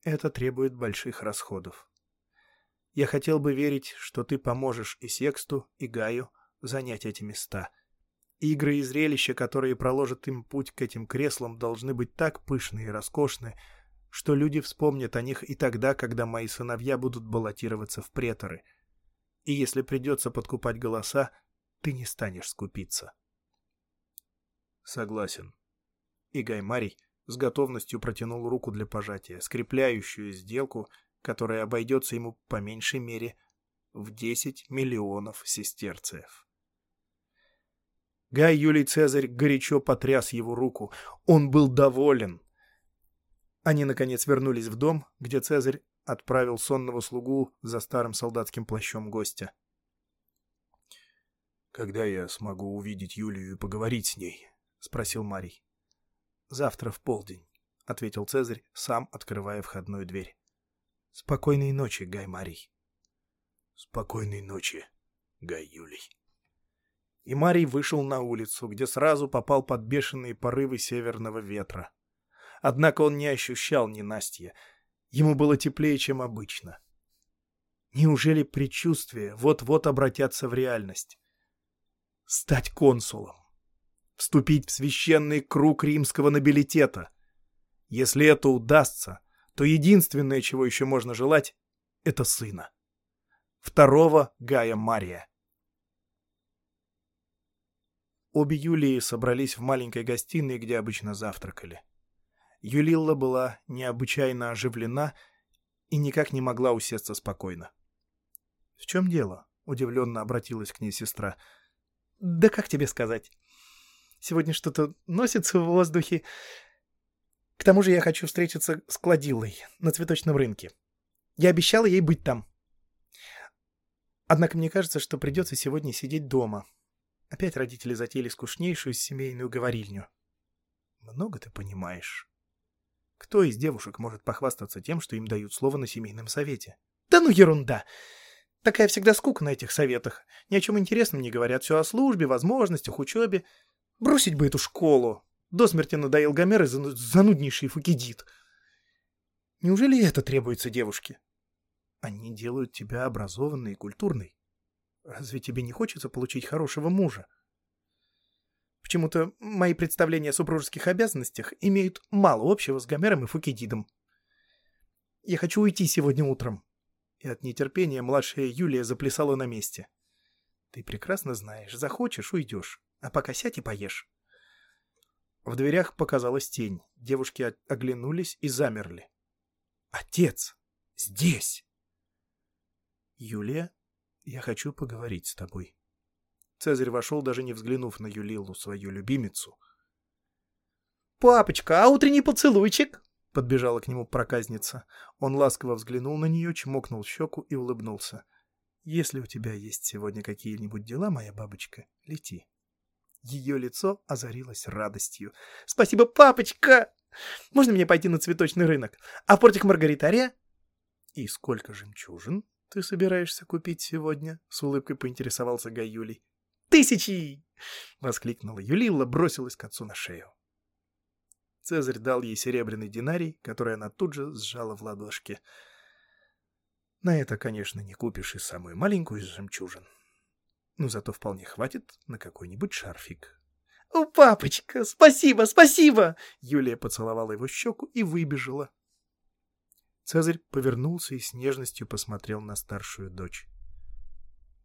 Это требует больших расходов. Я хотел бы верить, что ты поможешь и Сексту, и Гаю занять эти места. Игры и зрелища, которые проложат им путь к этим креслам, должны быть так пышны и роскошны, что люди вспомнят о них и тогда, когда мои сыновья будут баллотироваться в преторы. И если придется подкупать голоса, ты не станешь скупиться. Согласен. И Гаймарий с готовностью протянул руку для пожатия, скрепляющую сделку, которая обойдется ему по меньшей мере в 10 миллионов сестерцев. Гай Юлий Цезарь горячо потряс его руку. Он был доволен. Они, наконец, вернулись в дом, где Цезарь отправил сонного слугу за старым солдатским плащом гостя. «Когда я смогу увидеть Юлию и поговорить с ней?» — спросил Марий. «Завтра в полдень», — ответил Цезарь, сам открывая входную дверь. «Спокойной ночи, Гай Марий». «Спокойной ночи, Гай Юлий». И Марий вышел на улицу, где сразу попал под бешеные порывы северного ветра. Однако он не ощущал ненастья. Ему было теплее, чем обычно. Неужели предчувствия вот-вот обратятся в реальность? Стать консулом вступить в священный круг римского нобилитета. Если это удастся, то единственное, чего еще можно желать, — это сына. Второго Гая Мария. Обе Юлии собрались в маленькой гостиной, где обычно завтракали. Юлилла была необычайно оживлена и никак не могла усесться спокойно. — В чем дело? — удивленно обратилась к ней сестра. — Да как тебе сказать? Сегодня что-то носится в воздухе. К тому же я хочу встретиться с Кладиллой на цветочном рынке. Я обещала ей быть там. Однако мне кажется, что придется сегодня сидеть дома. Опять родители затеяли скучнейшую семейную говорильню. Много ты понимаешь. Кто из девушек может похвастаться тем, что им дают слово на семейном совете? Да ну ерунда! Такая всегда скука на этих советах. Ни о чем интересном не говорят. Все о службе, возможностях, учебе. Бросить бы эту школу. До смерти надоел Гомер и зануднейший Фукидид. Неужели это требуется девушке? Они делают тебя образованной и культурной. Разве тебе не хочется получить хорошего мужа? Почему-то мои представления о супружеских обязанностях имеют мало общего с Гомером и Фукидидом. Я хочу уйти сегодня утром. И от нетерпения младшая Юлия заплясала на месте. Ты прекрасно знаешь, захочешь — уйдешь, а пока сядь и поешь. В дверях показалась тень. Девушки оглянулись и замерли. «Отец! Здесь!» «Юлия я хочу поговорить с тобой. Цезарь вошел, даже не взглянув на Юлилу, свою любимицу. «Папочка, а утренний поцелуйчик?» — подбежала к нему проказница. Он ласково взглянул на нее, чмокнул щеку и улыбнулся. «Если у тебя есть сегодня какие-нибудь дела, моя бабочка, лети». Ее лицо озарилось радостью. «Спасибо, папочка! Можно мне пойти на цветочный рынок? А портик Маргаритария?» «И сколько жемчужин?» Ты собираешься купить сегодня?» — с улыбкой поинтересовался Гай Юлий. «Тысячи!» — воскликнула Юлила, бросилась к отцу на шею. Цезарь дал ей серебряный динарий, который она тут же сжала в ладошке. На это, конечно, не купишь и самую маленькую из жемчужин. Но зато вполне хватит на какой-нибудь шарфик. «О, папочка, спасибо, спасибо!» Юлия поцеловала его щеку и выбежала, Цезарь повернулся и с нежностью посмотрел на старшую дочь.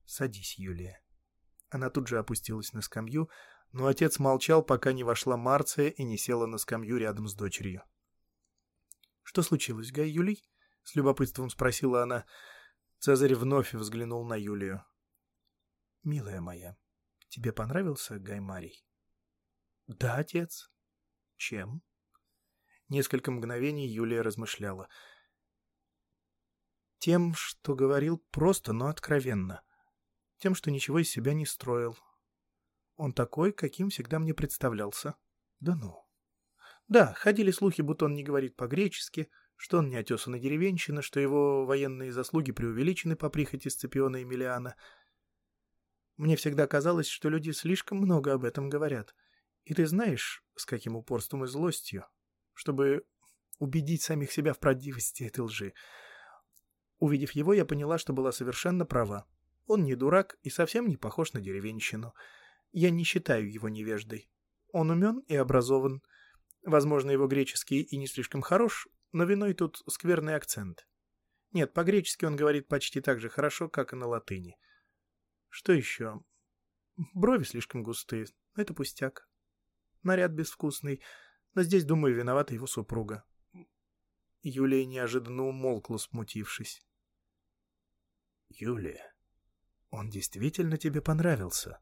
«Садись, Юлия». Она тут же опустилась на скамью, но отец молчал, пока не вошла Марция и не села на скамью рядом с дочерью. «Что случилось, Гай Юлий?» — с любопытством спросила она. Цезарь вновь взглянул на Юлию. «Милая моя, тебе понравился Гай Марий?» «Да, отец». «Чем?» Несколько мгновений Юлия размышляла — тем, что говорил просто, но откровенно. Тем, что ничего из себя не строил. Он такой, каким всегда мне представлялся. Да ну. Да, ходили слухи, будто он не говорит по-гречески, что он не отесанный деревенщина, что его военные заслуги преувеличены по прихоти Сципиона Миллиана. Мне всегда казалось, что люди слишком много об этом говорят. И ты знаешь, с каким упорством и злостью, чтобы убедить самих себя в правдивости этой лжи. Увидев его, я поняла, что была совершенно права. Он не дурак и совсем не похож на деревенщину. Я не считаю его невеждой. Он умен и образован. Возможно, его греческий и не слишком хорош, но виной тут скверный акцент. Нет, по-гречески он говорит почти так же хорошо, как и на латыни. Что еще? Брови слишком густые. Это пустяк. Наряд безвкусный. Но здесь, думаю, виновата его супруга. Юлия неожиданно умолкла, смутившись. Юлия, он действительно тебе понравился?»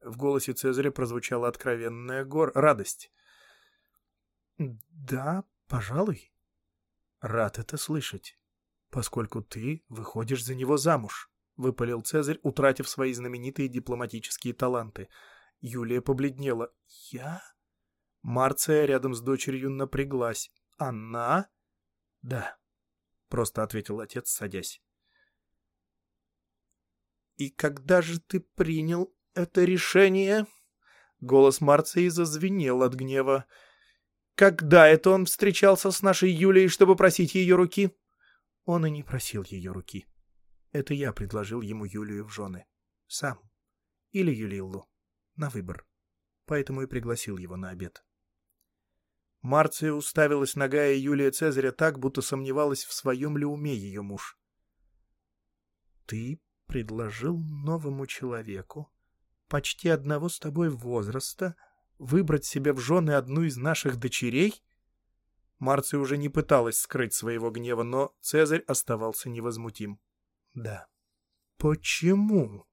В голосе Цезаря прозвучала откровенная гор... радость. «Да, пожалуй. Рад это слышать, поскольку ты выходишь за него замуж», — выпалил Цезарь, утратив свои знаменитые дипломатические таланты. Юлия побледнела. «Я?» Марция рядом с дочерью напряглась. «Она?» «Да», — просто ответил отец, садясь. «И когда же ты принял это решение?» Голос Марции зазвенел от гнева. «Когда это он встречался с нашей Юлей, чтобы просить ее руки?» Он и не просил ее руки. Это я предложил ему Юлию в жены. Сам. Или Юлиллу. На выбор. Поэтому и пригласил его на обед. Марция уставилась на Гая Юлия Цезаря так, будто сомневалась, в своем ли уме ее муж. «Ты предложил новому человеку, почти одного с тобой возраста, выбрать себе в жены одну из наших дочерей?» Марция уже не пыталась скрыть своего гнева, но Цезарь оставался невозмутим. «Да». «Почему?»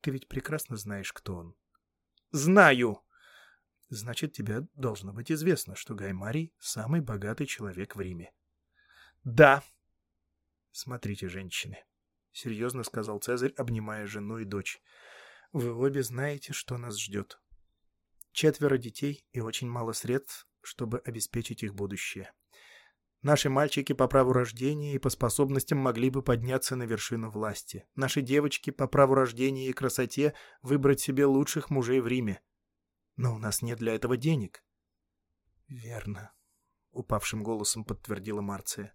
«Ты ведь прекрасно знаешь, кто он». «Знаю!» «Значит, тебе должно быть известно, что Гай Марий — самый богатый человек в Риме». «Да». «Смотрите, женщины», — серьезно сказал Цезарь, обнимая жену и дочь. «Вы обе знаете, что нас ждет. Четверо детей и очень мало средств, чтобы обеспечить их будущее. Наши мальчики по праву рождения и по способностям могли бы подняться на вершину власти. Наши девочки по праву рождения и красоте выбрать себе лучших мужей в Риме. Но у нас нет для этого денег. Верно, упавшим голосом подтвердила Марция.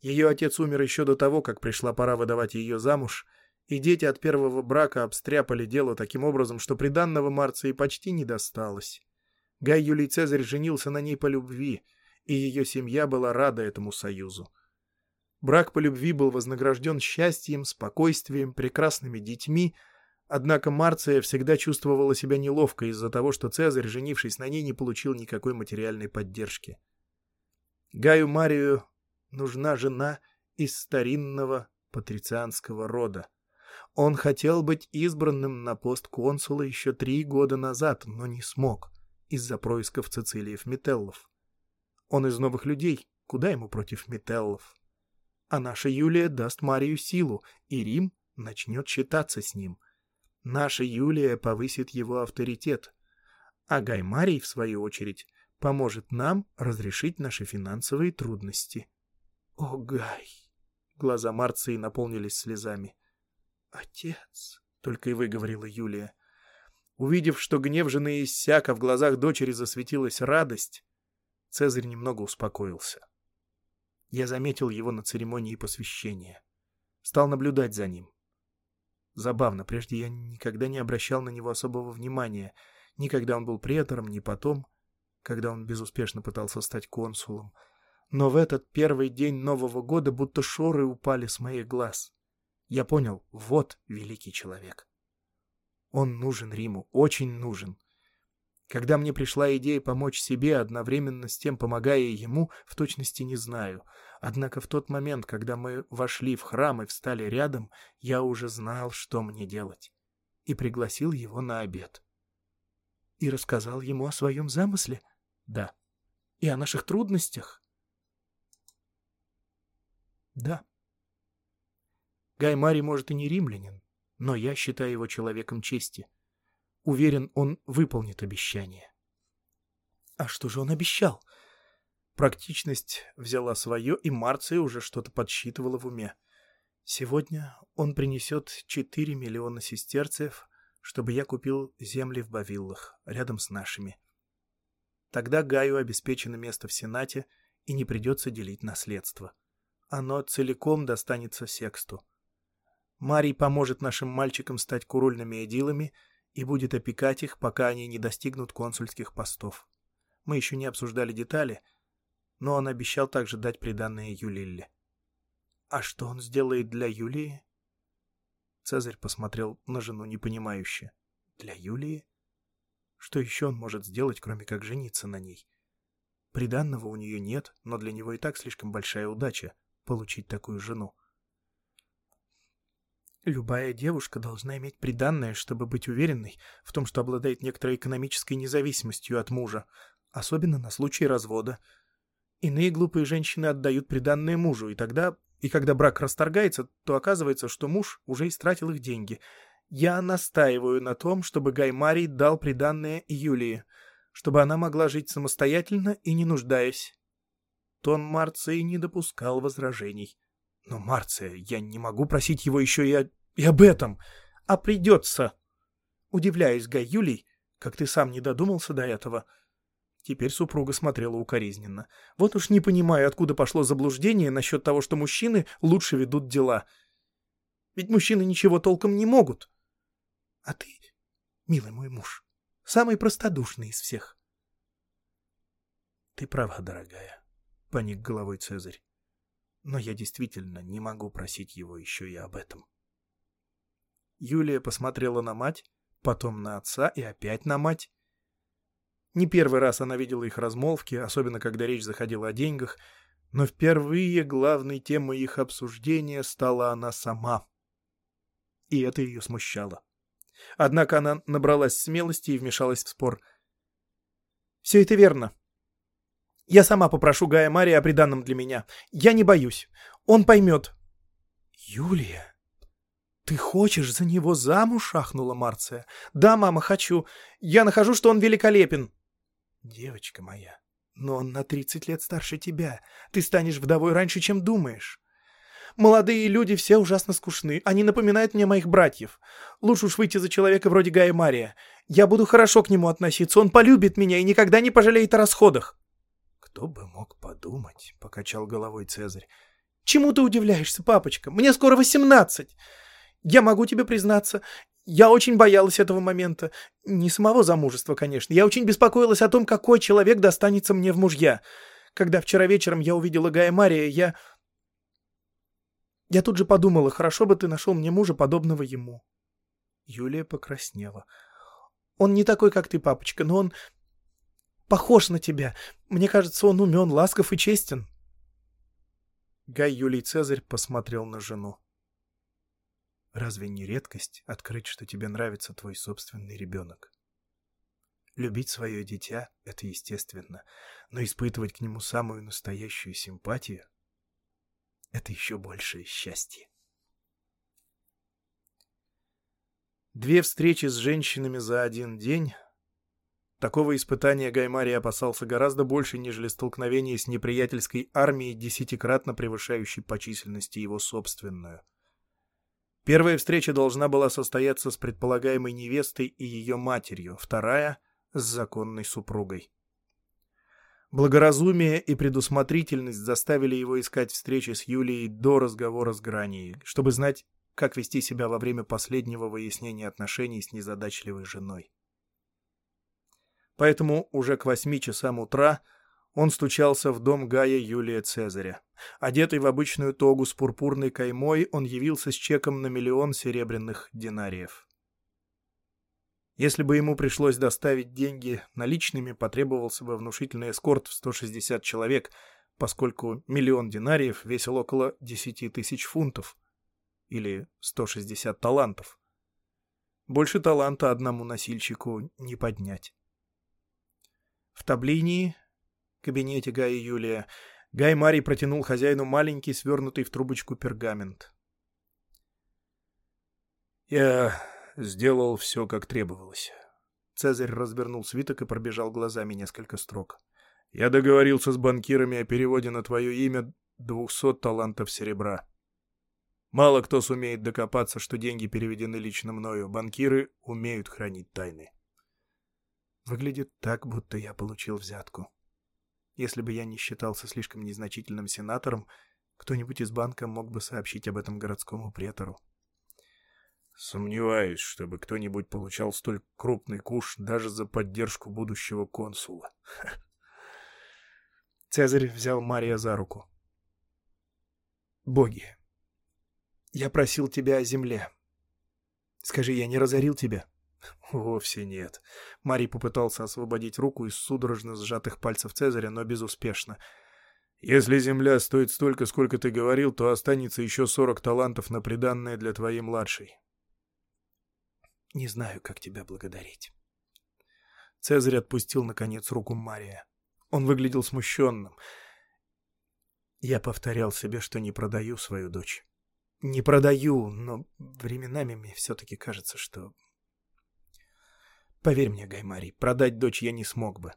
Ее отец умер еще до того, как пришла пора выдавать ее замуж, и дети от первого брака обстряпали дело таким образом, что приданного Марции почти не досталось. Гай Юлий Цезарь женился на ней по любви, и ее семья была рада этому союзу. Брак по любви был вознагражден счастьем, спокойствием, прекрасными детьми, однако Марция всегда чувствовала себя неловко из-за того, что Цезарь, женившись на ней, не получил никакой материальной поддержки. Гаю Марию нужна жена из старинного патрицианского рода. Он хотел быть избранным на пост консула еще три года назад, но не смог из-за происков Цицилиев Метеллов. Он из новых людей, куда ему против Метеллов? А наша Юлия даст Марию силу, и Рим начнет считаться с ним. Наша Юлия повысит его авторитет. А Гай Марий, в свою очередь, поможет нам разрешить наши финансовые трудности. О, Гай! Глаза Марции наполнились слезами. «Отец!» — только и выговорила Юлия. Увидев, что гнев жены иссяк, а в глазах дочери засветилась радость, Цезарь немного успокоился. Я заметил его на церемонии посвящения. Стал наблюдать за ним. Забавно, прежде я никогда не обращал на него особого внимания, ни когда он был претором, ни потом, когда он безуспешно пытался стать консулом. Но в этот первый день Нового года будто шоры упали с моих глаз. Я понял, вот великий человек. Он нужен Риму, очень нужен. Когда мне пришла идея помочь себе, одновременно с тем помогая ему, в точности не знаю. Однако в тот момент, когда мы вошли в храм и встали рядом, я уже знал, что мне делать. И пригласил его на обед. И рассказал ему о своем замысле? Да. И о наших трудностях? Да. Гай Мари, может, и не римлянин, но я считаю его человеком чести. Уверен, он выполнит обещание. А что же он обещал? Практичность взяла свое, и Марция уже что-то подсчитывала в уме. Сегодня он принесет 4 миллиона сестерцев, чтобы я купил земли в Бавиллах, рядом с нашими. Тогда Гаю обеспечено место в Сенате, и не придется делить наследство. Оно целиком достанется Сексту. Марий поможет нашим мальчикам стать курульными эдилами и будет опекать их, пока они не достигнут консульских постов. Мы еще не обсуждали детали, но он обещал также дать приданное Юлилле. А что он сделает для Юлии? Цезарь посмотрел на жену непонимающе. Для Юлии? Что еще он может сделать, кроме как жениться на ней? Приданного у нее нет, но для него и так слишком большая удача получить такую жену. Любая девушка должна иметь приданное, чтобы быть уверенной в том, что обладает некоторой экономической независимостью от мужа, особенно на случай развода. Иные глупые женщины отдают приданное мужу, и тогда, и когда брак расторгается, то оказывается, что муж уже истратил их деньги. Я настаиваю на том, чтобы Гай Марий дал приданное Юлии, чтобы она могла жить самостоятельно и не нуждаясь. Тон Марции не допускал возражений. Но, Марция, я не могу просить его еще и, о... и об этом. А придется. Удивляюсь, Гай как ты сам не додумался до этого. Теперь супруга смотрела укоризненно. Вот уж не понимаю, откуда пошло заблуждение насчет того, что мужчины лучше ведут дела. Ведь мужчины ничего толком не могут. А ты, милый мой муж, самый простодушный из всех. Ты права, дорогая, — поник головой Цезарь. Но я действительно не могу просить его еще и об этом. Юлия посмотрела на мать, потом на отца и опять на мать. Не первый раз она видела их размолвки, особенно когда речь заходила о деньгах, но впервые главной темой их обсуждения стала она сама. И это ее смущало. Однако она набралась смелости и вмешалась в спор. «Все это верно. Я сама попрошу Гая Мария о приданном для меня. Я не боюсь. Он поймет». «Юлия, ты хочешь за него замуж?» — ахнула Марция. «Да, мама, хочу. Я нахожу, что он великолепен». «Девочка моя, но он на тридцать лет старше тебя. Ты станешь вдовой раньше, чем думаешь». Молодые люди все ужасно скучны. Они напоминают мне моих братьев. Лучше уж выйти за человека вроде Гая Мария. Я буду хорошо к нему относиться. Он полюбит меня и никогда не пожалеет о расходах. Кто бы мог подумать, — покачал головой Цезарь. Чему ты удивляешься, папочка? Мне скоро восемнадцать. Я могу тебе признаться, я очень боялась этого момента. Не самого замужества, конечно. Я очень беспокоилась о том, какой человек достанется мне в мужья. Когда вчера вечером я увидела Гая Мария, я... Я тут же подумала, хорошо бы ты нашел мне мужа, подобного ему. Юлия покраснела. Он не такой, как ты, папочка, но он похож на тебя. Мне кажется, он умен, ласков и честен. Гай Юлий Цезарь посмотрел на жену. Разве не редкость открыть, что тебе нравится твой собственный ребенок? Любить свое дитя — это естественно, но испытывать к нему самую настоящую симпатию — это еще большее счастье. Две встречи с женщинами за один день Такого испытания Гаймари опасался гораздо больше, нежели столкновение с неприятельской армией, десятикратно превышающей по численности его собственную. Первая встреча должна была состояться с предполагаемой невестой и ее матерью, вторая — с законной супругой. Благоразумие и предусмотрительность заставили его искать встречи с Юлией до разговора с Гранией, чтобы знать, как вести себя во время последнего выяснения отношений с незадачливой женой. Поэтому уже к восьми часам утра он стучался в дом Гая Юлия Цезаря. Одетый в обычную тогу с пурпурной каймой, он явился с чеком на миллион серебряных динариев. Если бы ему пришлось доставить деньги наличными, потребовался бы внушительный эскорт в 160 человек, поскольку миллион динариев весил около 10 тысяч фунтов, или 160 талантов. Больше таланта одному носильщику не поднять. В таблинии кабинете Гая Юлия, Гай Марий протянул хозяину маленький, свернутый в трубочку пергамент. «Я сделал все, как требовалось». Цезарь развернул свиток и пробежал глазами несколько строк. «Я договорился с банкирами о переводе на твое имя двухсот талантов серебра. Мало кто сумеет докопаться, что деньги переведены лично мною. Банкиры умеют хранить тайны». Выглядит так, будто я получил взятку. Если бы я не считался слишком незначительным сенатором, кто-нибудь из банка мог бы сообщить об этом городскому претору. Сомневаюсь, чтобы кто-нибудь получал столь крупный куш даже за поддержку будущего консула. Цезарь взял Мария за руку. «Боги, я просил тебя о земле. Скажи, я не разорил тебя?» Вовсе нет. Марий попытался освободить руку из судорожно сжатых пальцев Цезаря, но безуспешно. Если земля стоит столько, сколько ты говорил, то останется еще сорок талантов на приданное для твоей младшей. Не знаю, как тебя благодарить. Цезарь отпустил, наконец, руку Мария. Он выглядел смущенным. Я повторял себе, что не продаю свою дочь. Не продаю, но временами мне все-таки кажется, что Поверь мне, Гаймарий, продать дочь я не смог бы.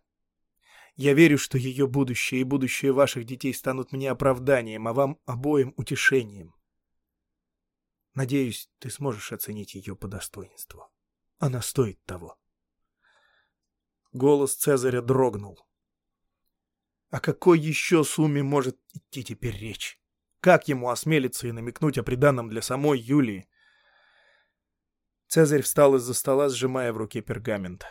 Я верю, что ее будущее и будущее ваших детей станут мне оправданием, а вам обоим утешением. Надеюсь, ты сможешь оценить ее по достоинству. Она стоит того. Голос Цезаря дрогнул. О какой еще сумме может идти теперь речь? Как ему осмелиться и намекнуть о приданном для самой Юлии? Цезарь встал из-за стола, сжимая в руке пергамент.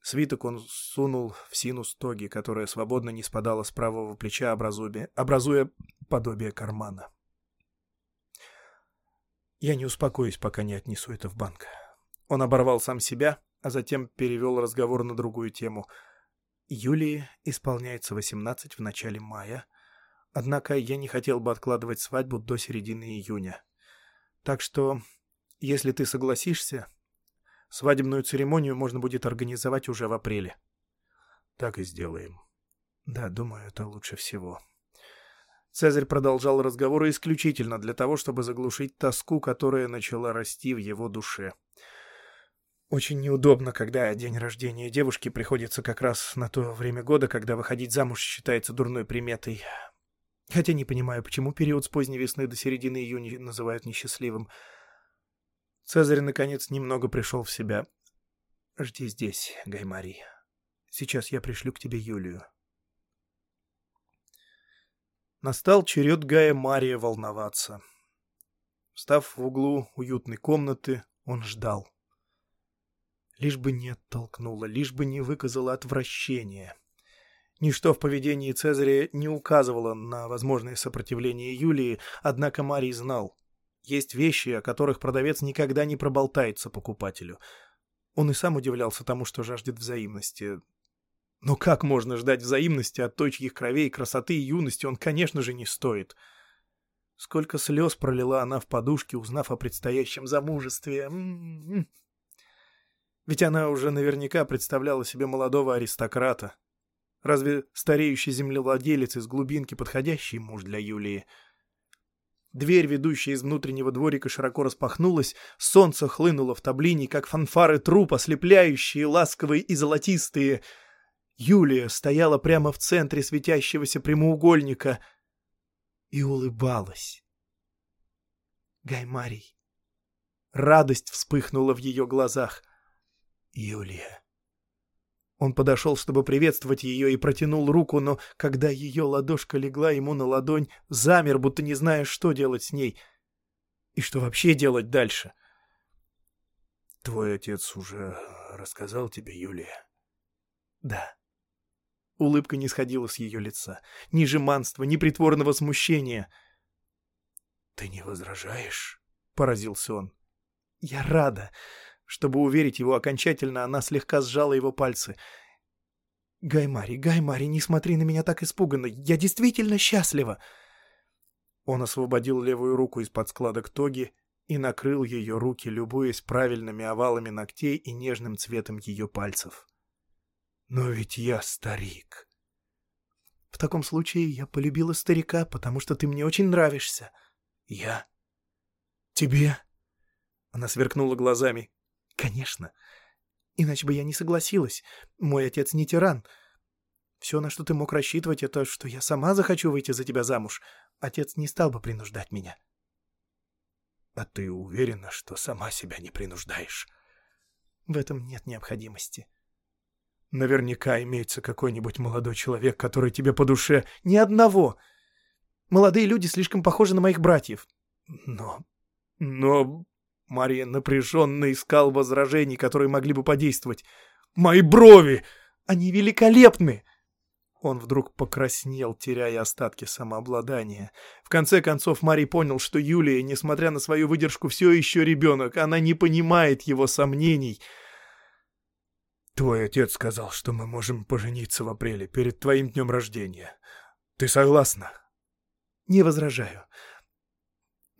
Свиток он сунул в синус тоги, которая свободно не спадала с правого плеча, образуя, образуя подобие кармана. Я не успокоюсь, пока не отнесу это в банк. Он оборвал сам себя, а затем перевел разговор на другую тему. Юлии исполняется 18 в начале мая, однако я не хотел бы откладывать свадьбу до середины июня. Так что, если ты согласишься, Свадебную церемонию можно будет организовать уже в апреле. Так и сделаем. Да, думаю, это лучше всего. Цезарь продолжал разговоры исключительно для того, чтобы заглушить тоску, которая начала расти в его душе. Очень неудобно, когда день рождения девушки приходится как раз на то время года, когда выходить замуж считается дурной приметой. Хотя не понимаю, почему период с поздней весны до середины июня называют несчастливым. Цезарь, наконец, немного пришел в себя. «Жди здесь, Гаймари. Сейчас я пришлю к тебе Юлию». Настал черед Гая Мария волноваться. Встав в углу уютной комнаты, он ждал. Лишь бы не оттолкнула, лишь бы не выказала отвращения. Ничто в поведении Цезаря не указывало на возможное сопротивление Юлии, однако Марий знал. Есть вещи, о которых продавец никогда не проболтается покупателю. Он и сам удивлялся тому, что жаждет взаимности. Но как можно ждать взаимности от той, чьих кровей, красоты и юности он, конечно же, не стоит? Сколько слез пролила она в подушке, узнав о предстоящем замужестве. М-м-м. Ведь она уже наверняка представляла себе молодого аристократа. Разве стареющий землевладелец из глубинки подходящий муж для Юлии? — Дверь, ведущая из внутреннего дворика, широко распахнулась, солнце хлынуло в таблине, как фанфары труп, ослепляющие, ласковые и золотистые. Юлия стояла прямо в центре светящегося прямоугольника и улыбалась. Гаймарий. Радость вспыхнула в ее глазах. Юлия. Он подошел, чтобы приветствовать ее, и протянул руку, но когда ее ладошка легла ему на ладонь, замер, будто не зная, что делать с ней. И что вообще делать дальше. «Твой отец уже рассказал тебе, Юлия?» «Да». Улыбка не сходила с ее лица. Ни жеманства, ни притворного смущения. «Ты не возражаешь?» — поразился он. «Я рада. Чтобы уверить его окончательно, она слегка сжала его пальцы. «Гаймари, Гаймари, не смотри на меня так испуганно. Я действительно счастлива!» Он освободил левую руку из-под складок тоги и накрыл ее руки, любуясь правильными овалами ногтей и нежным цветом ее пальцев. «Но ведь я старик!» «В таком случае я полюбила старика, потому что ты мне очень нравишься». «Я? Тебе?» Она сверкнула глазами. Конечно. Иначе бы я не согласилась. Мой отец не тиран. Все, на что ты мог рассчитывать, это что я сама захочу выйти за тебя замуж. Отец не стал бы принуждать меня. А ты уверена, что сама себя не принуждаешь? В этом нет необходимости. Наверняка имеется какой-нибудь молодой человек, который тебе по душе... Ни одного! Молодые люди слишком похожи на моих братьев. Но... Но... Мария напряженно искал возражений, которые могли бы подействовать. «Мои брови! Они великолепны!» Он вдруг покраснел, теряя остатки самообладания. В конце концов, Марий понял, что Юлия, несмотря на свою выдержку, все еще ребенок. Она не понимает его сомнений. «Твой отец сказал, что мы можем пожениться в апреле, перед твоим днем рождения. Ты согласна?» «Не возражаю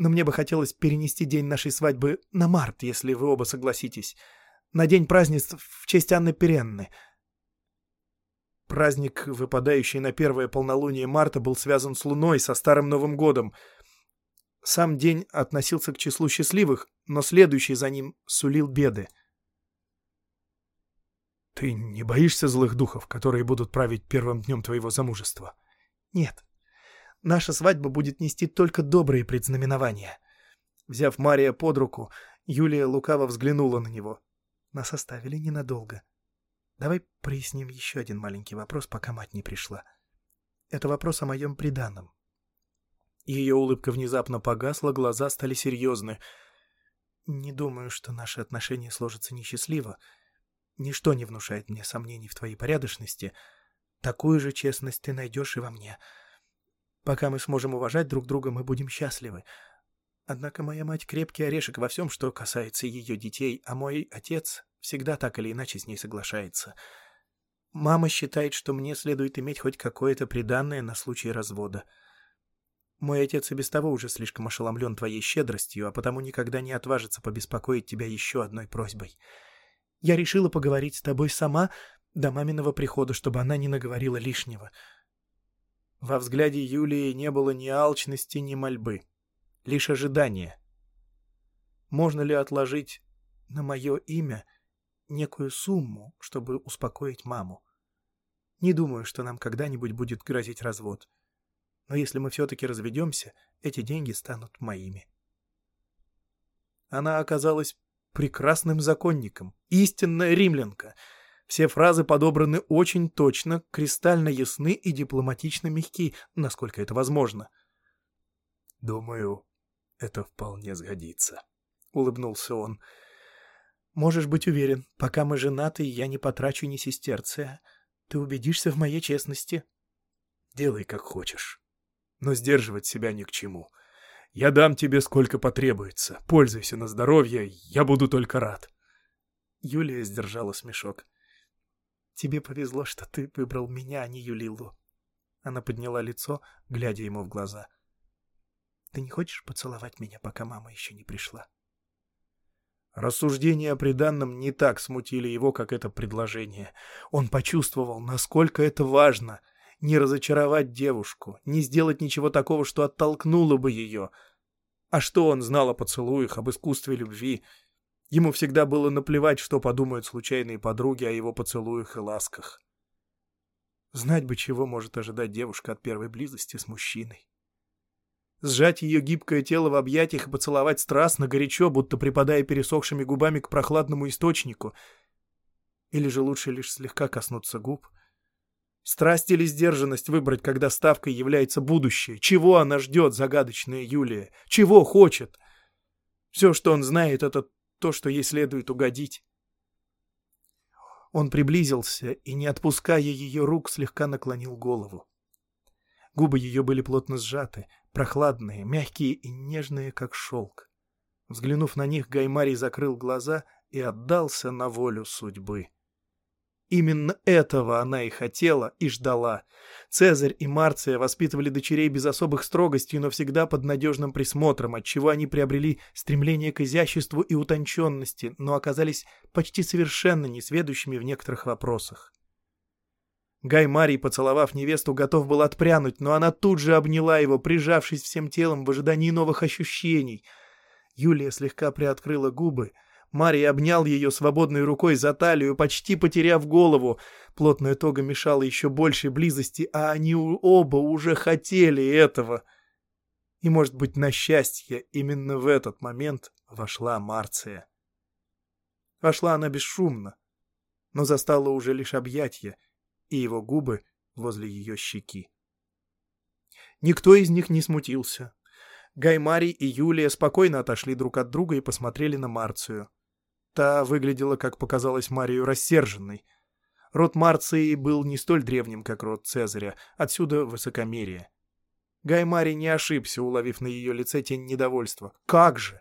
но мне бы хотелось перенести день нашей свадьбы на март, если вы оба согласитесь. На день празднеств в честь Анны Перенны. Праздник, выпадающий на первое полнолуние марта, был связан с Луной, со Старым Новым Годом. Сам день относился к числу счастливых, но следующий за ним сулил беды. «Ты не боишься злых духов, которые будут править первым днем твоего замужества?» «Нет», Наша свадьба будет нести только добрые предзнаменования. Взяв Мария под руку, Юлия лукаво взглянула на него. Нас оставили ненадолго. Давай проясним еще один маленький вопрос, пока мать не пришла. Это вопрос о моем приданом. Ее улыбка внезапно погасла, глаза стали серьезны. Не думаю, что наши отношения сложатся несчастливо. Ничто не внушает мне сомнений в твоей порядочности. Такую же честность ты найдешь и во мне. Пока мы сможем уважать друг друга, мы будем счастливы. Однако моя мать крепкий орешек во всем, что касается ее детей, а мой отец всегда так или иначе с ней соглашается. Мама считает, что мне следует иметь хоть какое-то приданное на случай развода. Мой отец и без того уже слишком ошеломлен твоей щедростью, а потому никогда не отважится побеспокоить тебя еще одной просьбой. Я решила поговорить с тобой сама до маминого прихода, чтобы она не наговорила лишнего. Во взгляде Юлии не было ни алчности, ни мольбы, лишь ожидание. Можно ли отложить на мое имя некую сумму, чтобы успокоить маму? Не думаю, что нам когда-нибудь будет грозить развод. — но если мы все-таки разведемся, эти деньги станут моими. Она оказалась прекрасным законником, истинная римлянка. Все фразы подобраны очень точно, кристально ясны и дипломатично мягки, насколько это возможно. «Думаю, это вполне сгодится», — улыбнулся он. «Можешь быть уверен, пока мы женаты, я не потрачу ни сестерция. Ты убедишься в моей честности». «Делай, как хочешь» но сдерживать себя ни к чему. Я дам тебе сколько потребуется. Пользуйся на здоровье, я буду только рад. Юлия сдержала смешок. Тебе повезло, что ты выбрал меня, а не Юлилу. Она подняла лицо, глядя ему в глаза. Ты не хочешь поцеловать меня, пока мама еще не пришла? Рассуждения о приданном не так смутили его, как это предложение. Он почувствовал, насколько это важно — не разочаровать девушку, не сделать ничего такого, что оттолкнуло бы ее. А что он знал о поцелуях, об искусстве любви? Ему всегда было наплевать, что подумают случайные подруги о его поцелуях и ласках. Знать бы, чего может ожидать девушка от первой близости с мужчиной. Сжать ее гибкое тело в объятиях и поцеловать страстно, горячо, будто припадая пересохшими губами к прохладному источнику. Или же лучше лишь слегка коснуться губ — Страсть или сдержанность выбрать, когда ставкой является будущее? Чего она ждет, загадочная Юлия? Чего хочет? Все, что он знает, это то, что ей следует угодить. Он приблизился и, не отпуская ее рук, слегка наклонил голову. Губы ее были плотно сжаты, прохладные, мягкие и нежные, как шелк. Взглянув на них, Гаймарий закрыл глаза и отдался на волю судьбы. Именно этого она и хотела, и ждала. Цезарь и Марция воспитывали дочерей без особых строгостей, но всегда под надежным присмотром, отчего они приобрели стремление к изяществу и утонченности, но оказались почти совершенно несведущими в некоторых вопросах. Гай Марий, поцеловав невесту, готов был отпрянуть, но она тут же обняла его, прижавшись всем телом в ожидании новых ощущений. Юлия слегка приоткрыла губы — Марий обнял ее свободной рукой за талию, почти потеряв голову. Плотная тога мешала еще большей близости, а они оба уже хотели этого. И, может быть, на счастье, именно в этот момент вошла Марция. Вошла она бесшумно, но застала уже лишь объятья и его губы возле ее щеки. Никто из них не смутился. Гаймари и Юлия спокойно отошли друг от друга и посмотрели на Марцию. Та выглядела, как показалось Марию, рассерженной. Род Марции был не столь древним, как род Цезаря, отсюда высокомерие. Гай Марий не ошибся, уловив на ее лице тень недовольства. «Как же!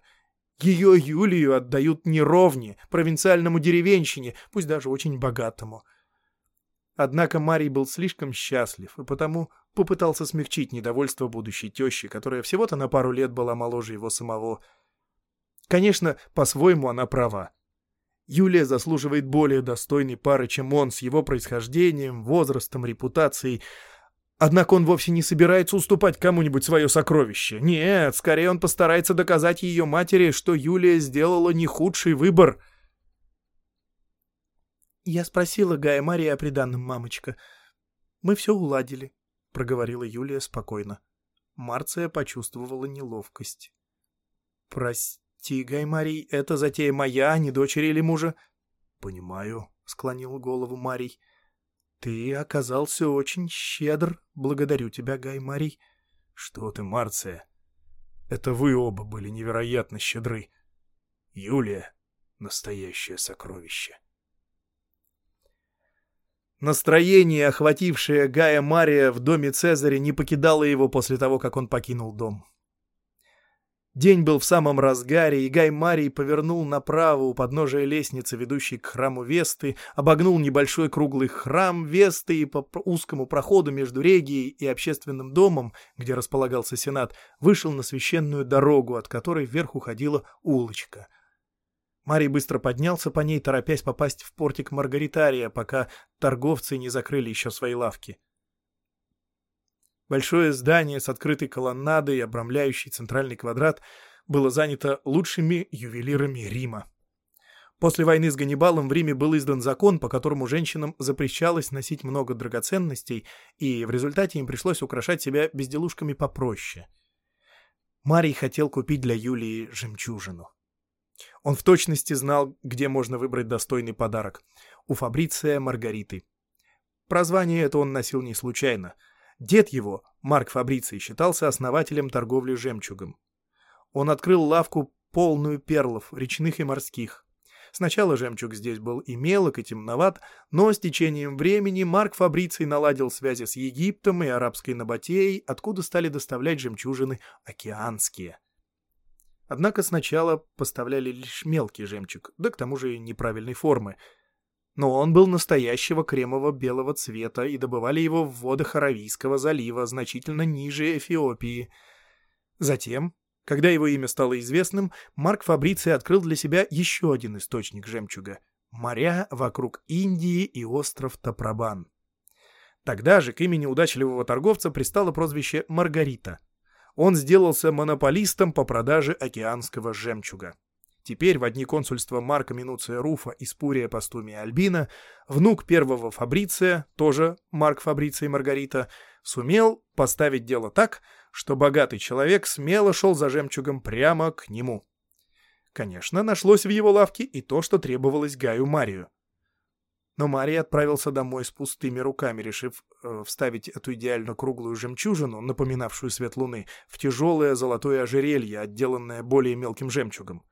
Ее Юлию отдают неровне, провинциальному деревенщине, пусть даже очень богатому». Однако Марий был слишком счастлив, и потому попытался смягчить недовольство будущей тещи, которая всего-то на пару лет была моложе его самого. Конечно, по-своему она права. Юлия заслуживает более достойной пары, чем он, с его происхождением, возрастом, репутацией. Однако он вовсе не собирается уступать кому-нибудь свое сокровище. Нет, скорее он постарается доказать ее матери, что Юлия сделала не худший выбор. «Я спросила Гая Мария о приданном, мамочка. Мы все уладили», — проговорила Юлия спокойно. Марция почувствовала неловкость. «Прости». «Тигай, Марий, это затея моя, а не дочери или мужа?» «Понимаю», — склонил голову Марий. «Ты оказался очень щедр. Благодарю тебя, Гай Марий». «Что ты, Марция? Это вы оба были невероятно щедры. Юлия — настоящее сокровище». Настроение, охватившее Гая Мария в доме Цезаря, не покидало его после того, как он покинул дом. День был в самом разгаре, и Гай Марий повернул направо у подножия лестницы, ведущей к храму Весты, обогнул небольшой круглый храм Весты и по узкому проходу между Регией и общественным домом, где располагался Сенат, вышел на священную дорогу, от которой вверх уходила улочка. Марий быстро поднялся по ней, торопясь попасть в портик Маргаритария, пока торговцы не закрыли еще свои лавки. Большое здание с открытой колоннадой, обрамляющей центральный квадрат, было занято лучшими ювелирами Рима. После войны с Ганнибалом в Риме был издан закон, по которому женщинам запрещалось носить много драгоценностей, и в результате им пришлось украшать себя безделушками попроще. Марий хотел купить для Юлии жемчужину. Он в точности знал, где можно выбрать достойный подарок. У Фабриция Маргариты. Прозвание это он носил не случайно — Дед его, Марк Фабриций, считался основателем торговли жемчугом. Он открыл лавку, полную перлов, речных и морских. Сначала жемчуг здесь был и мелок, и темноват, но с течением времени Марк Фабриций наладил связи с Египтом и арабской Набатеей, откуда стали доставлять жемчужины океанские. Однако сначала поставляли лишь мелкий жемчуг, да к тому же неправильной формы — но он был настоящего кремово-белого цвета, и добывали его в водах Аравийского залива, значительно ниже Эфиопии. Затем, когда его имя стало известным, Марк Фабриций открыл для себя еще один источник жемчуга — моря вокруг Индии и остров Тапрабан. Тогда же к имени удачливого торговца пристало прозвище Маргарита. Он сделался монополистом по продаже океанского жемчуга. Теперь в одни консульства Марка Минуция Руфа и Спурия Пастумия Альбина, внук первого Фабриция, тоже Марк Фабриция и Маргарита, сумел поставить дело так, что богатый человек смело шел за жемчугом прямо к нему. Конечно, нашлось в его лавке и то, что требовалось Гаю Марию. Но Марий отправился домой с пустыми руками, решив э, вставить эту идеально круглую жемчужину, напоминавшую свет луны, в тяжелое золотое ожерелье, отделанное более мелким жемчугом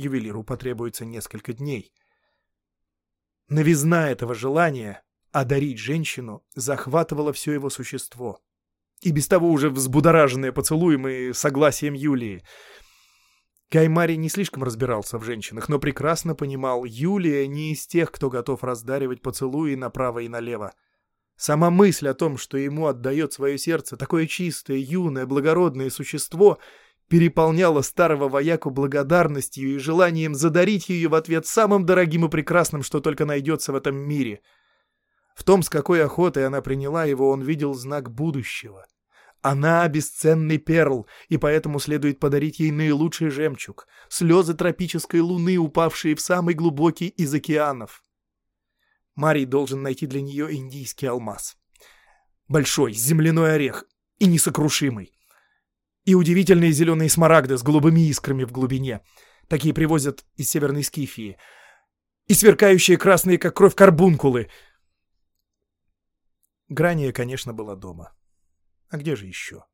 ювелиру потребуется несколько дней. Новизна этого желания одарить женщину захватывала все его существо. И без того уже взбудораженное поцелуем и согласием Юлии. Каймари не слишком разбирался в женщинах, но прекрасно понимал, Юлия не из тех, кто готов раздаривать поцелуи направо и налево. Сама мысль о том, что ему отдает свое сердце такое чистое, юное, благородное существо — переполняла старого вояку благодарностью и желанием задарить ее в ответ самым дорогим и прекрасным, что только найдется в этом мире. В том, с какой охотой она приняла его, он видел знак будущего. Она — бесценный перл, и поэтому следует подарить ей наилучший жемчуг, слезы тропической луны, упавшие в самый глубокий из океанов. Марий должен найти для нее индийский алмаз. Большой, земляной орех и несокрушимый и удивительные зеленые смарагды с голубыми искрами в глубине. Такие привозят из Северной Скифии. И сверкающие красные, как кровь, карбункулы. Грания, конечно, была дома. А где же еще?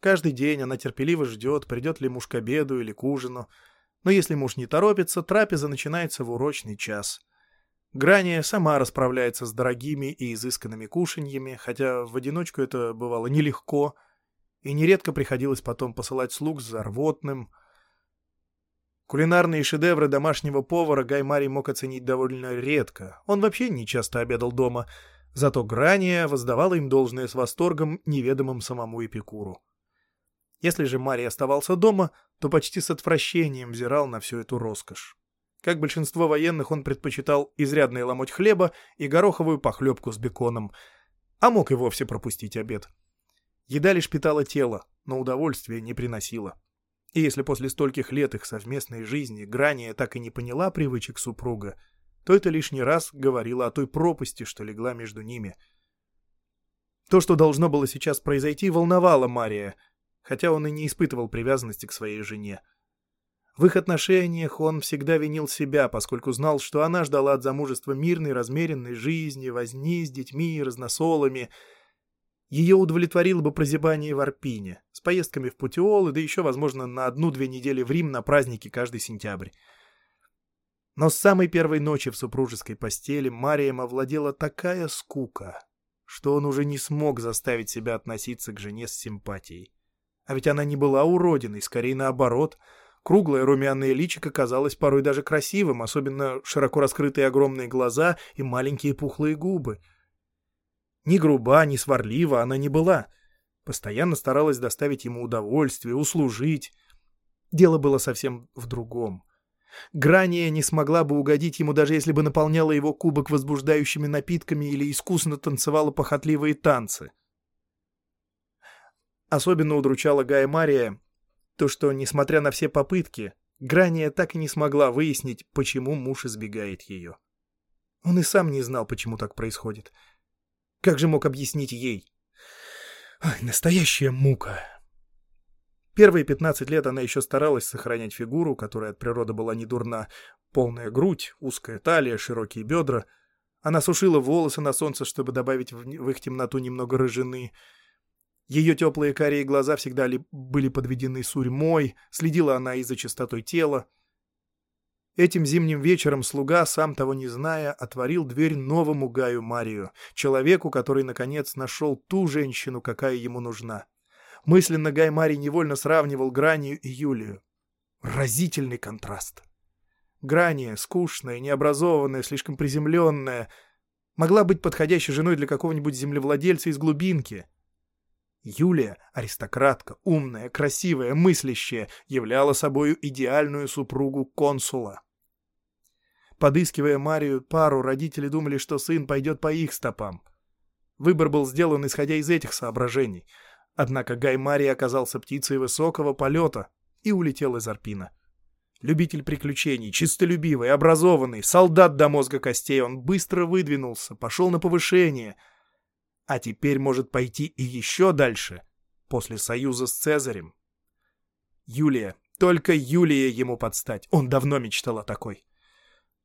Каждый день она терпеливо ждет, придет ли муж к обеду или к ужину. Но если муж не торопится, трапеза начинается в урочный час. Грания сама расправляется с дорогими и изысканными кушаньями, хотя в одиночку это бывало нелегко — и нередко приходилось потом посылать слуг за рвотным. Кулинарные шедевры домашнего повара Гаймари мог оценить довольно редко. Он вообще не часто обедал дома, зато Грания воздавала им должное с восторгом, неведомым самому Эпикуру. Если же Марий оставался дома, то почти с отвращением взирал на всю эту роскошь. Как большинство военных, он предпочитал изрядный ломоть хлеба и гороховую похлебку с беконом, а мог и вовсе пропустить обед. Еда лишь питала тело, но удовольствия не приносила. И если после стольких лет их совместной жизни Грания так и не поняла привычек супруга, то это лишний раз говорило о той пропасти, что легла между ними. То, что должно было сейчас произойти, волновало Мария, хотя он и не испытывал привязанности к своей жене. В их отношениях он всегда винил себя, поскольку знал, что она ждала от замужества мирной, размеренной жизни, возни с детьми и разносолами — ее удовлетворило бы прозябание в Арпине, с поездками в Путиолы, да еще, возможно, на одну-две недели в Рим на праздники каждый сентябрь. Но с самой первой ночи в супружеской постели Марием овладела такая скука, что он уже не смог заставить себя относиться к жене с симпатией. А ведь она не была уродиной, скорее наоборот. Круглое румяное личико казалось порой даже красивым, особенно широко раскрытые огромные глаза и маленькие пухлые губы. Ни груба, ни сварлива она не была. Постоянно старалась доставить ему удовольствие, услужить. Дело было совсем в другом. Грания не смогла бы угодить ему, даже если бы наполняла его кубок возбуждающими напитками или искусно танцевала похотливые танцы. Особенно удручала Гая Мария то, что, несмотря на все попытки, Грания так и не смогла выяснить, почему муж избегает ее. Он и сам не знал, почему так происходит. Как же мог объяснить ей? Ой, настоящая мука. Первые 15 лет она еще старалась сохранять фигуру, которая от природы была не дурна. Полная грудь, узкая талия, широкие бедра. Она сушила волосы на солнце, чтобы добавить в, их темноту немного рыжины. Ее теплые карие глаза всегда ли, были подведены сурьмой, следила она и за чистотой тела. Этим зимним вечером слуга, сам того не зная, отворил дверь новому Гаю Марию, человеку, который, наконец, нашел ту женщину, какая ему нужна. Мысленно Гай Марий невольно сравнивал Гранию и Юлию. Разительный контраст. Грания, скучная, необразованная, слишком приземленная, могла быть подходящей женой для какого-нибудь землевладельца из глубинки. Юлия, аристократка, умная, красивая, мыслящая, являла собою идеальную супругу консула. Подыскивая Марию пару, родители думали, что сын пойдет по их стопам. Выбор был сделан исходя из этих соображений — Однако Гай Мари оказался птицей высокого полета и улетел из Арпина. Любитель приключений, чистолюбивый, образованный, солдат до мозга костей, он быстро выдвинулся, пошел на повышение. А теперь может пойти и еще дальше, после союза с Цезарем. Юлия, только Юлия ему подстать, он давно мечтал о такой.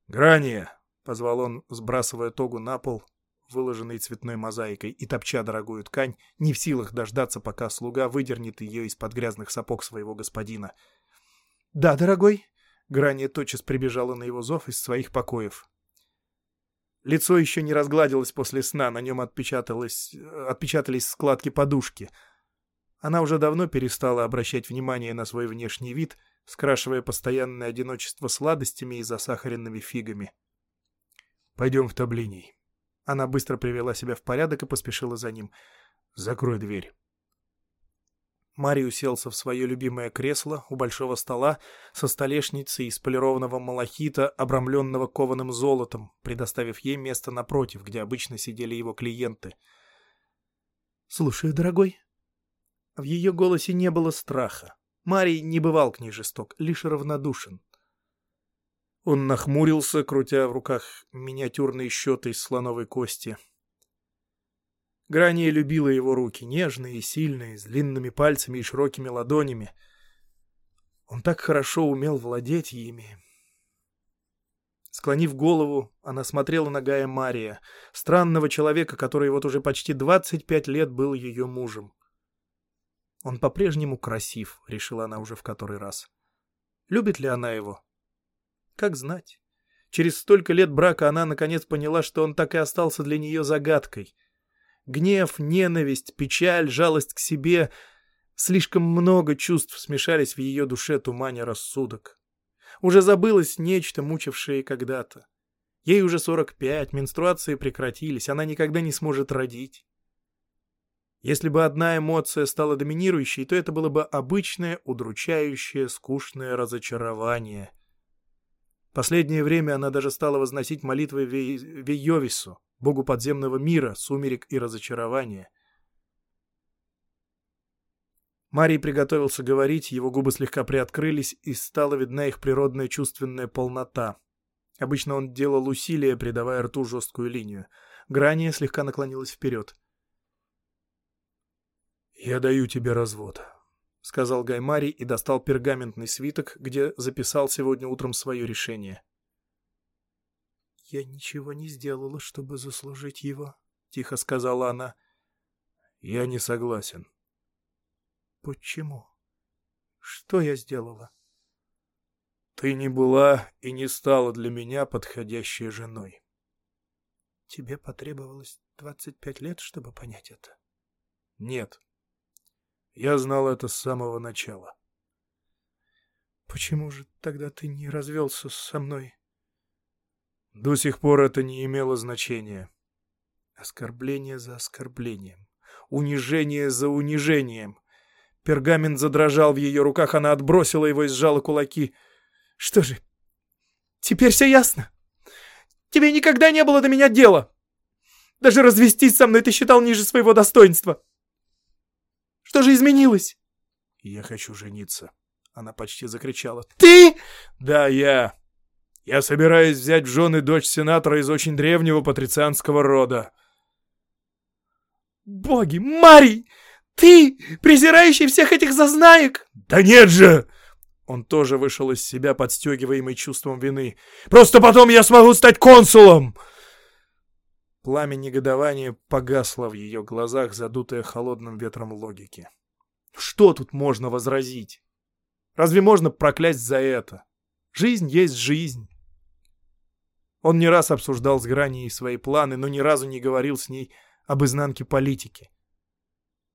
«Грания!» — позвал он, сбрасывая тогу на пол выложенной цветной мозаикой, и топча дорогую ткань, не в силах дождаться, пока слуга выдернет ее из-под грязных сапог своего господина. «Да, дорогой!» — Грания тотчас прибежала на его зов из своих покоев. Лицо еще не разгладилось после сна, на нем отпечаталось, отпечатались складки подушки. Она уже давно перестала обращать внимание на свой внешний вид, скрашивая постоянное одиночество сладостями и засахаренными фигами. «Пойдем в таблиний», она быстро привела себя в порядок и поспешила за ним. «Закрой дверь». Мари уселся в свое любимое кресло у большого стола со столешницей из полированного малахита, обрамленного кованым золотом, предоставив ей место напротив, где обычно сидели его клиенты. «Слушаю, дорогой». В ее голосе не было страха. Марий не бывал к ней жесток, лишь равнодушен. Он нахмурился, крутя в руках миниатюрные счеты из слоновой кости. Грания любила его руки, нежные и сильные, с длинными пальцами и широкими ладонями. Он так хорошо умел владеть ими. Склонив голову, она смотрела на Гая Мария, странного человека, который вот уже почти 25 лет был ее мужем. Он по-прежнему красив, решила она уже в который раз. Любит ли она его? Как знать. Через столько лет брака она наконец поняла, что он так и остался для нее загадкой. Гнев, ненависть, печаль, жалость к себе — слишком много чувств смешались в ее душе тумане рассудок. Уже забылось нечто, мучившее когда-то. Ей уже 45, менструации прекратились, она никогда не сможет родить. Если бы одна эмоция стала доминирующей, то это было бы обычное, удручающее, скучное разочарование — Последнее время она даже стала возносить молитвы Вейовису, богу подземного мира, сумерек и разочарования. Марий приготовился говорить, его губы слегка приоткрылись, и стала видна их природная чувственная полнота. Обычно он делал усилия, придавая рту жесткую линию. Грания слегка наклонилась вперед. «Я даю тебе развод», — сказал Гаймари и достал пергаментный свиток, где записал сегодня утром свое решение. «Я ничего не сделала, чтобы заслужить его», — тихо сказала она. «Я не согласен». «Почему? Что я сделала?» Ты не была и не стала для меня подходящей женой. Тебе потребовалось двадцать пять лет, чтобы понять это? Нет. Я знал это с самого начала. Почему же тогда ты не развелся со мной? До сих пор это не имело значения. Оскорбление за оскорблением. Унижение за унижением. Пергамент задрожал в ее руках, она отбросила его и сжала кулаки. Что же, теперь все ясно? Тебе никогда не было до меня дела. Даже развестись со мной ты считал ниже своего достоинства. Что же изменилось? Я хочу жениться. Она почти закричала. Ты? Да, я. Я собираюсь взять в жены дочь сенатора из очень древнего патрицианского рода. Боги, Марий! Ты, презирающий всех этих зазнаек? Да нет же! Он тоже вышел из себя, подстегиваемый чувством вины. «Просто потом я смогу стать консулом!» Пламя негодования погасло в ее глазах, задутое холодным ветром логики. Что тут можно возразить? Разве можно проклясть за это? Жизнь есть жизнь. Он не раз обсуждал с Граней свои планы, но ни разу не говорил с ней об изнанке политики.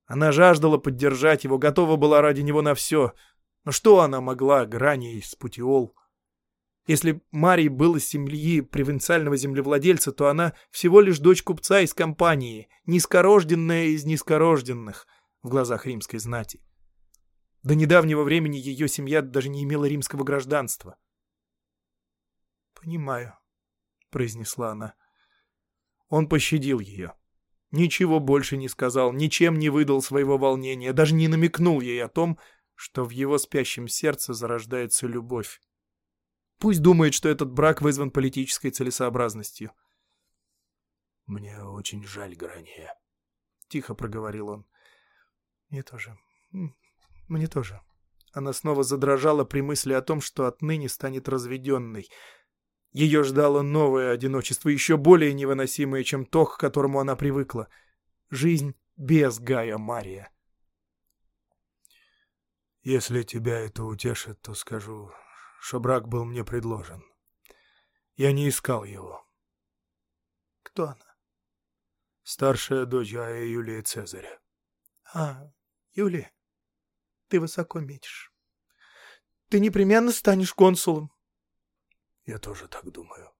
Она жаждала поддержать его, готова была ради него на все — но что она могла, Грани из Путиол? Если Марий был из семьи провинциального землевладельца, то она всего лишь дочь купца из компании, низкорожденная из низкорожденных в глазах римской знати. До недавнего времени ее семья даже не имела римского гражданства. «Понимаю», — произнесла она. Он пощадил ее. Ничего больше не сказал, ничем не выдал своего волнения, даже не намекнул ей о том, что в его спящем сердце зарождается любовь. Пусть думает, что этот брак вызван политической целесообразностью. «Мне очень жаль, Грания», — тихо проговорил он. «Мне тоже. Мне тоже». Она снова задрожала при мысли о том, что отныне станет разведенной. Ее ждало новое одиночество, еще более невыносимое, чем то, к которому она привыкла. Жизнь без Гая Мария. Если тебя это утешит, то скажу, что брак был мне предложен. Я не искал его. Кто она? Старшая дочь Ая Юлия Цезаря. А, Юлия, ты высоко метишь. Ты непременно станешь консулом. Я тоже так думаю.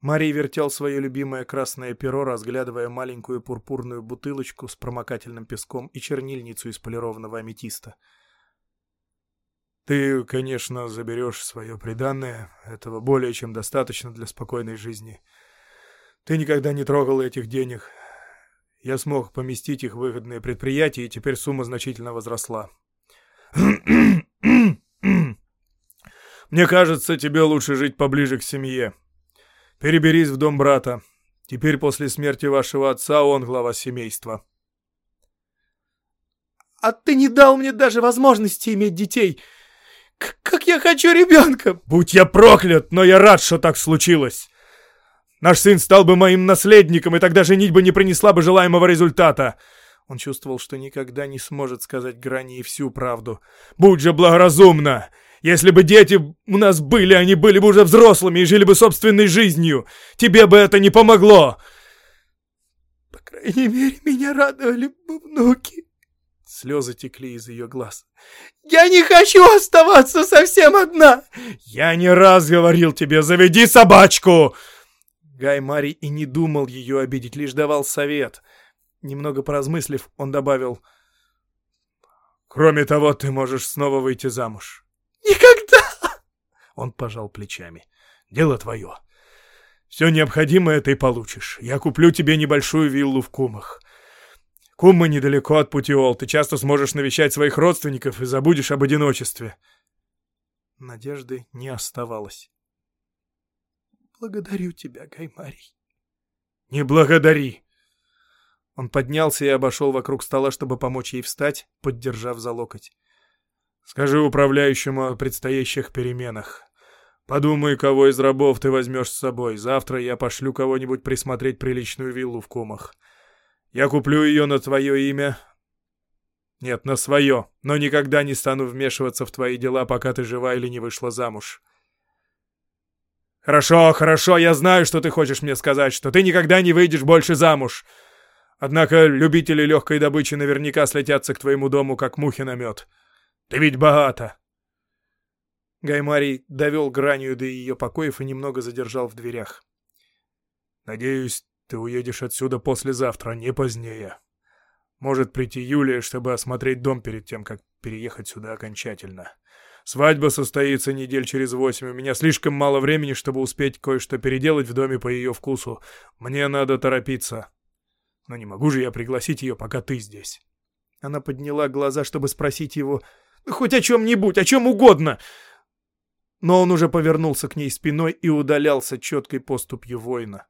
Марий вертел свое любимое красное перо, разглядывая маленькую пурпурную бутылочку с промокательным песком и чернильницу из полированного аметиста. «Ты, конечно, заберешь свое преданное. Этого более чем достаточно для спокойной жизни. Ты никогда не трогал этих денег. Я смог поместить их в выгодные предприятия, и теперь сумма значительно возросла. Мне кажется, тебе лучше жить поближе к семье». Переберись в дом брата. Теперь после смерти вашего отца он глава семейства. А ты не дал мне даже возможности иметь детей. Как я хочу ребенка! Будь я проклят, но я рад, что так случилось. Наш сын стал бы моим наследником, и тогда женитьба не принесла бы желаемого результата. Он чувствовал, что никогда не сможет сказать Грани всю правду. Будь же благоразумна! Если бы дети у нас были, они были бы уже взрослыми и жили бы собственной жизнью. Тебе бы это не помогло. По крайней мере, меня радовали бы внуки. Слезы текли из ее глаз. «Я не хочу оставаться совсем одна!» «Я не раз говорил тебе, заведи собачку!» Гай Мари и не думал ее обидеть, лишь давал совет. Немного поразмыслив, он добавил... «Кроме того, ты можешь снова выйти замуж». Никогда!» Он пожал плечами. «Дело твое. Все необходимое ты получишь. Я куплю тебе небольшую виллу в Кумах. Кумы недалеко от Путиол. Ты часто сможешь навещать своих родственников и забудешь об одиночестве». Надежды не оставалось. «Благодарю тебя, Гаймарий». «Не благодари!» Он поднялся и обошел вокруг стола, чтобы помочь ей встать, поддержав за локоть. Скажи управляющему о предстоящих переменах. Подумай, кого из рабов ты возьмешь с собой. Завтра я пошлю кого-нибудь присмотреть приличную виллу в Кумах. Я куплю ее на твое имя. Нет, на свое, но никогда не стану вмешиваться в твои дела, пока ты жива или не вышла замуж. Хорошо, хорошо, я знаю, что ты хочешь мне сказать, что ты никогда не выйдешь больше замуж. Однако любители легкой добычи наверняка слетятся к твоему дому, как мухи на мед. Ты ведь богата. Гаймарий довел гранью до ее покоев и немного задержал в дверях. «Надеюсь, ты уедешь отсюда послезавтра, не позднее. Может прийти Юлия, чтобы осмотреть дом перед тем, как переехать сюда окончательно. Свадьба состоится недель через восемь. У меня слишком мало времени, чтобы успеть кое-что переделать в доме по ее вкусу. Мне надо торопиться. Но не могу же я пригласить ее, пока ты здесь». Она подняла глаза, чтобы спросить его «Хоть о чем-нибудь, о чем угодно!» Но он уже повернулся к ней спиной и удалялся четкой поступью воина.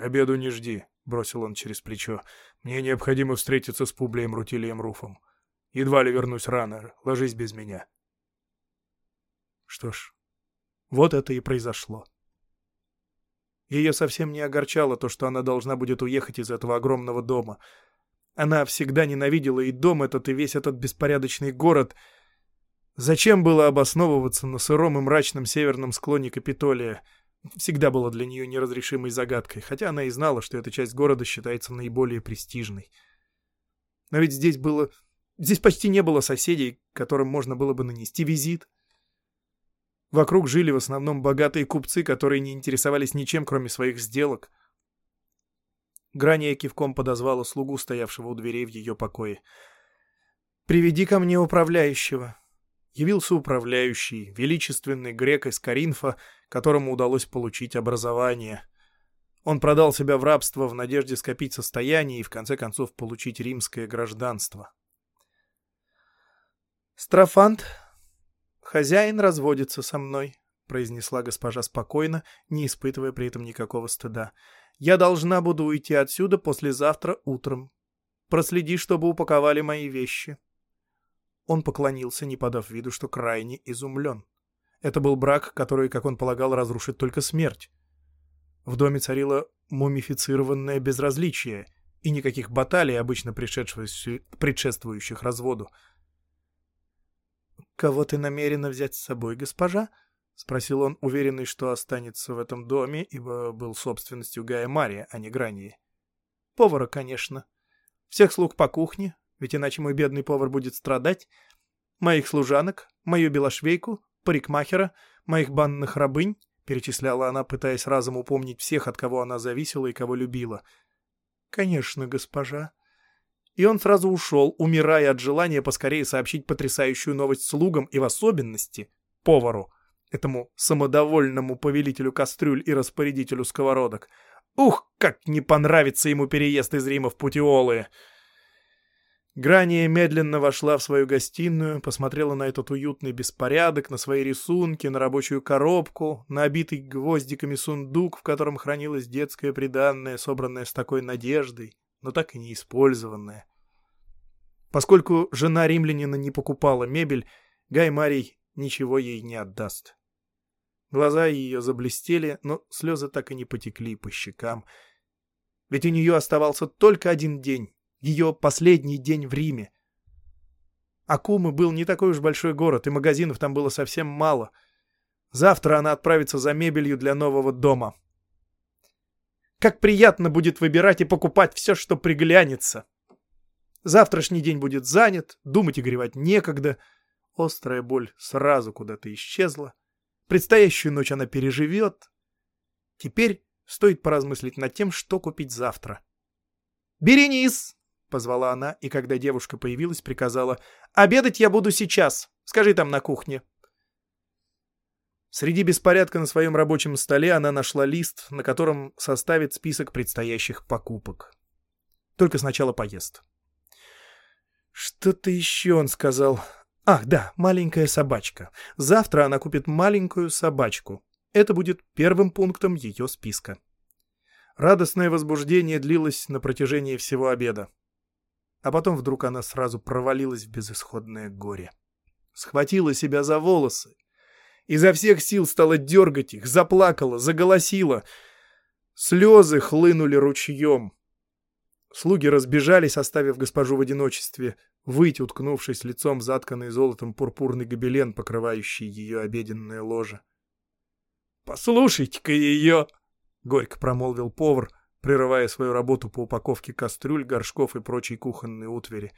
«К обеду не жди», — бросил он через плечо. «Мне необходимо встретиться с Публием Рутилием Руфом. Едва ли вернусь рано, ложись без меня». Что ж, вот это и произошло. Ее совсем не огорчало то, что она должна будет уехать из этого огромного дома. Она всегда ненавидела и дом этот, и весь этот беспорядочный город — Зачем было обосновываться на сыром и мрачном северном склоне Капитолия? Всегда было для нее неразрешимой загадкой, хотя она и знала, что эта часть города считается наиболее престижной. Но ведь здесь было... Здесь почти не было соседей, которым можно было бы нанести визит. Вокруг жили в основном богатые купцы, которые не интересовались ничем, кроме своих сделок. Грания кивком подозвала слугу, стоявшего у дверей в ее покое. «Приведи ко мне управляющего», явился управляющий, величественный грек из Каринфа, которому удалось получить образование. Он продал себя в рабство в надежде скопить состояние и в конце концов получить римское гражданство. «Строфант, хозяин разводится со мной», — произнесла госпожа спокойно, не испытывая при этом никакого стыда. «Я должна буду уйти отсюда послезавтра утром. Проследи, чтобы упаковали мои вещи». Он поклонился, не подав виду, что крайне изумлен. Это был брак, который, как он полагал, разрушит только смерть. В доме царило мумифицированное безразличие и никаких баталий, обычно предшествующих разводу. «Кого ты намерена взять с собой, госпожа?» — спросил он, уверенный, что останется в этом доме, ибо был собственностью Гая Мария, а не Грании. «Повара, конечно. Всех слуг по кухне, ведь иначе мой бедный повар будет страдать. Моих служанок, мою белошвейку, парикмахера, моих банных рабынь, перечисляла она, пытаясь разом упомнить всех, от кого она зависела и кого любила. «Конечно, госпожа». И он сразу ушел, умирая от желания поскорее сообщить потрясающую новость слугам и в особенности повару, этому самодовольному повелителю кастрюль и распорядителю сковородок. Ух, как не понравится ему переезд из Рима в Путиолы! Грания медленно вошла в свою гостиную, посмотрела на этот уютный беспорядок, на свои рисунки, на рабочую коробку, на обитый гвоздиками сундук, в котором хранилось детское приданное, собранное с такой надеждой, но так и не использованное. Поскольку жена римлянина не покупала мебель, Гай Марий ничего ей не отдаст. Глаза ее заблестели, но слезы так и не потекли по щекам. Ведь у нее оставался только один день ее последний день в Риме. Акумы был не такой уж большой город, и магазинов там было совсем мало. Завтра она отправится за мебелью для нового дома. Как приятно будет выбирать и покупать все, что приглянется. Завтрашний день будет занят, думать и горевать некогда. Острая боль сразу куда-то исчезла. Предстоящую ночь она переживет. Теперь стоит поразмыслить над тем, что купить завтра. «Беренис!» — позвала она, и когда девушка появилась, приказала «Обедать я буду сейчас. Скажи там на кухне». Среди беспорядка на своем рабочем столе она нашла лист, на котором составит список предстоящих покупок. Только сначала поест. «Что-то еще он сказал. Ах, да, маленькая собачка. Завтра она купит маленькую собачку. Это будет первым пунктом ее списка». Радостное возбуждение длилось на протяжении всего обеда. А потом вдруг она сразу провалилась в безысходное горе. Схватила себя за волосы. Изо всех сил стала дергать их, заплакала, заголосила. Слезы хлынули ручьем. Слуги разбежались, оставив госпожу в одиночестве, выть, уткнувшись лицом в затканный золотом пурпурный гобелен, покрывающий ее обеденное ложе. «Послушайте-ка ее!» — горько промолвил повар, прерывая свою работу по упаковке кастрюль, горшков и прочей кухонной утвари.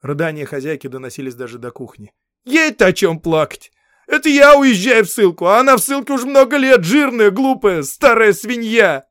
Рыдания хозяйки доносились даже до кухни. «Ей-то о чем плакать! Это я уезжаю в ссылку, а она в ссылке уже много лет, жирная, глупая, старая свинья!»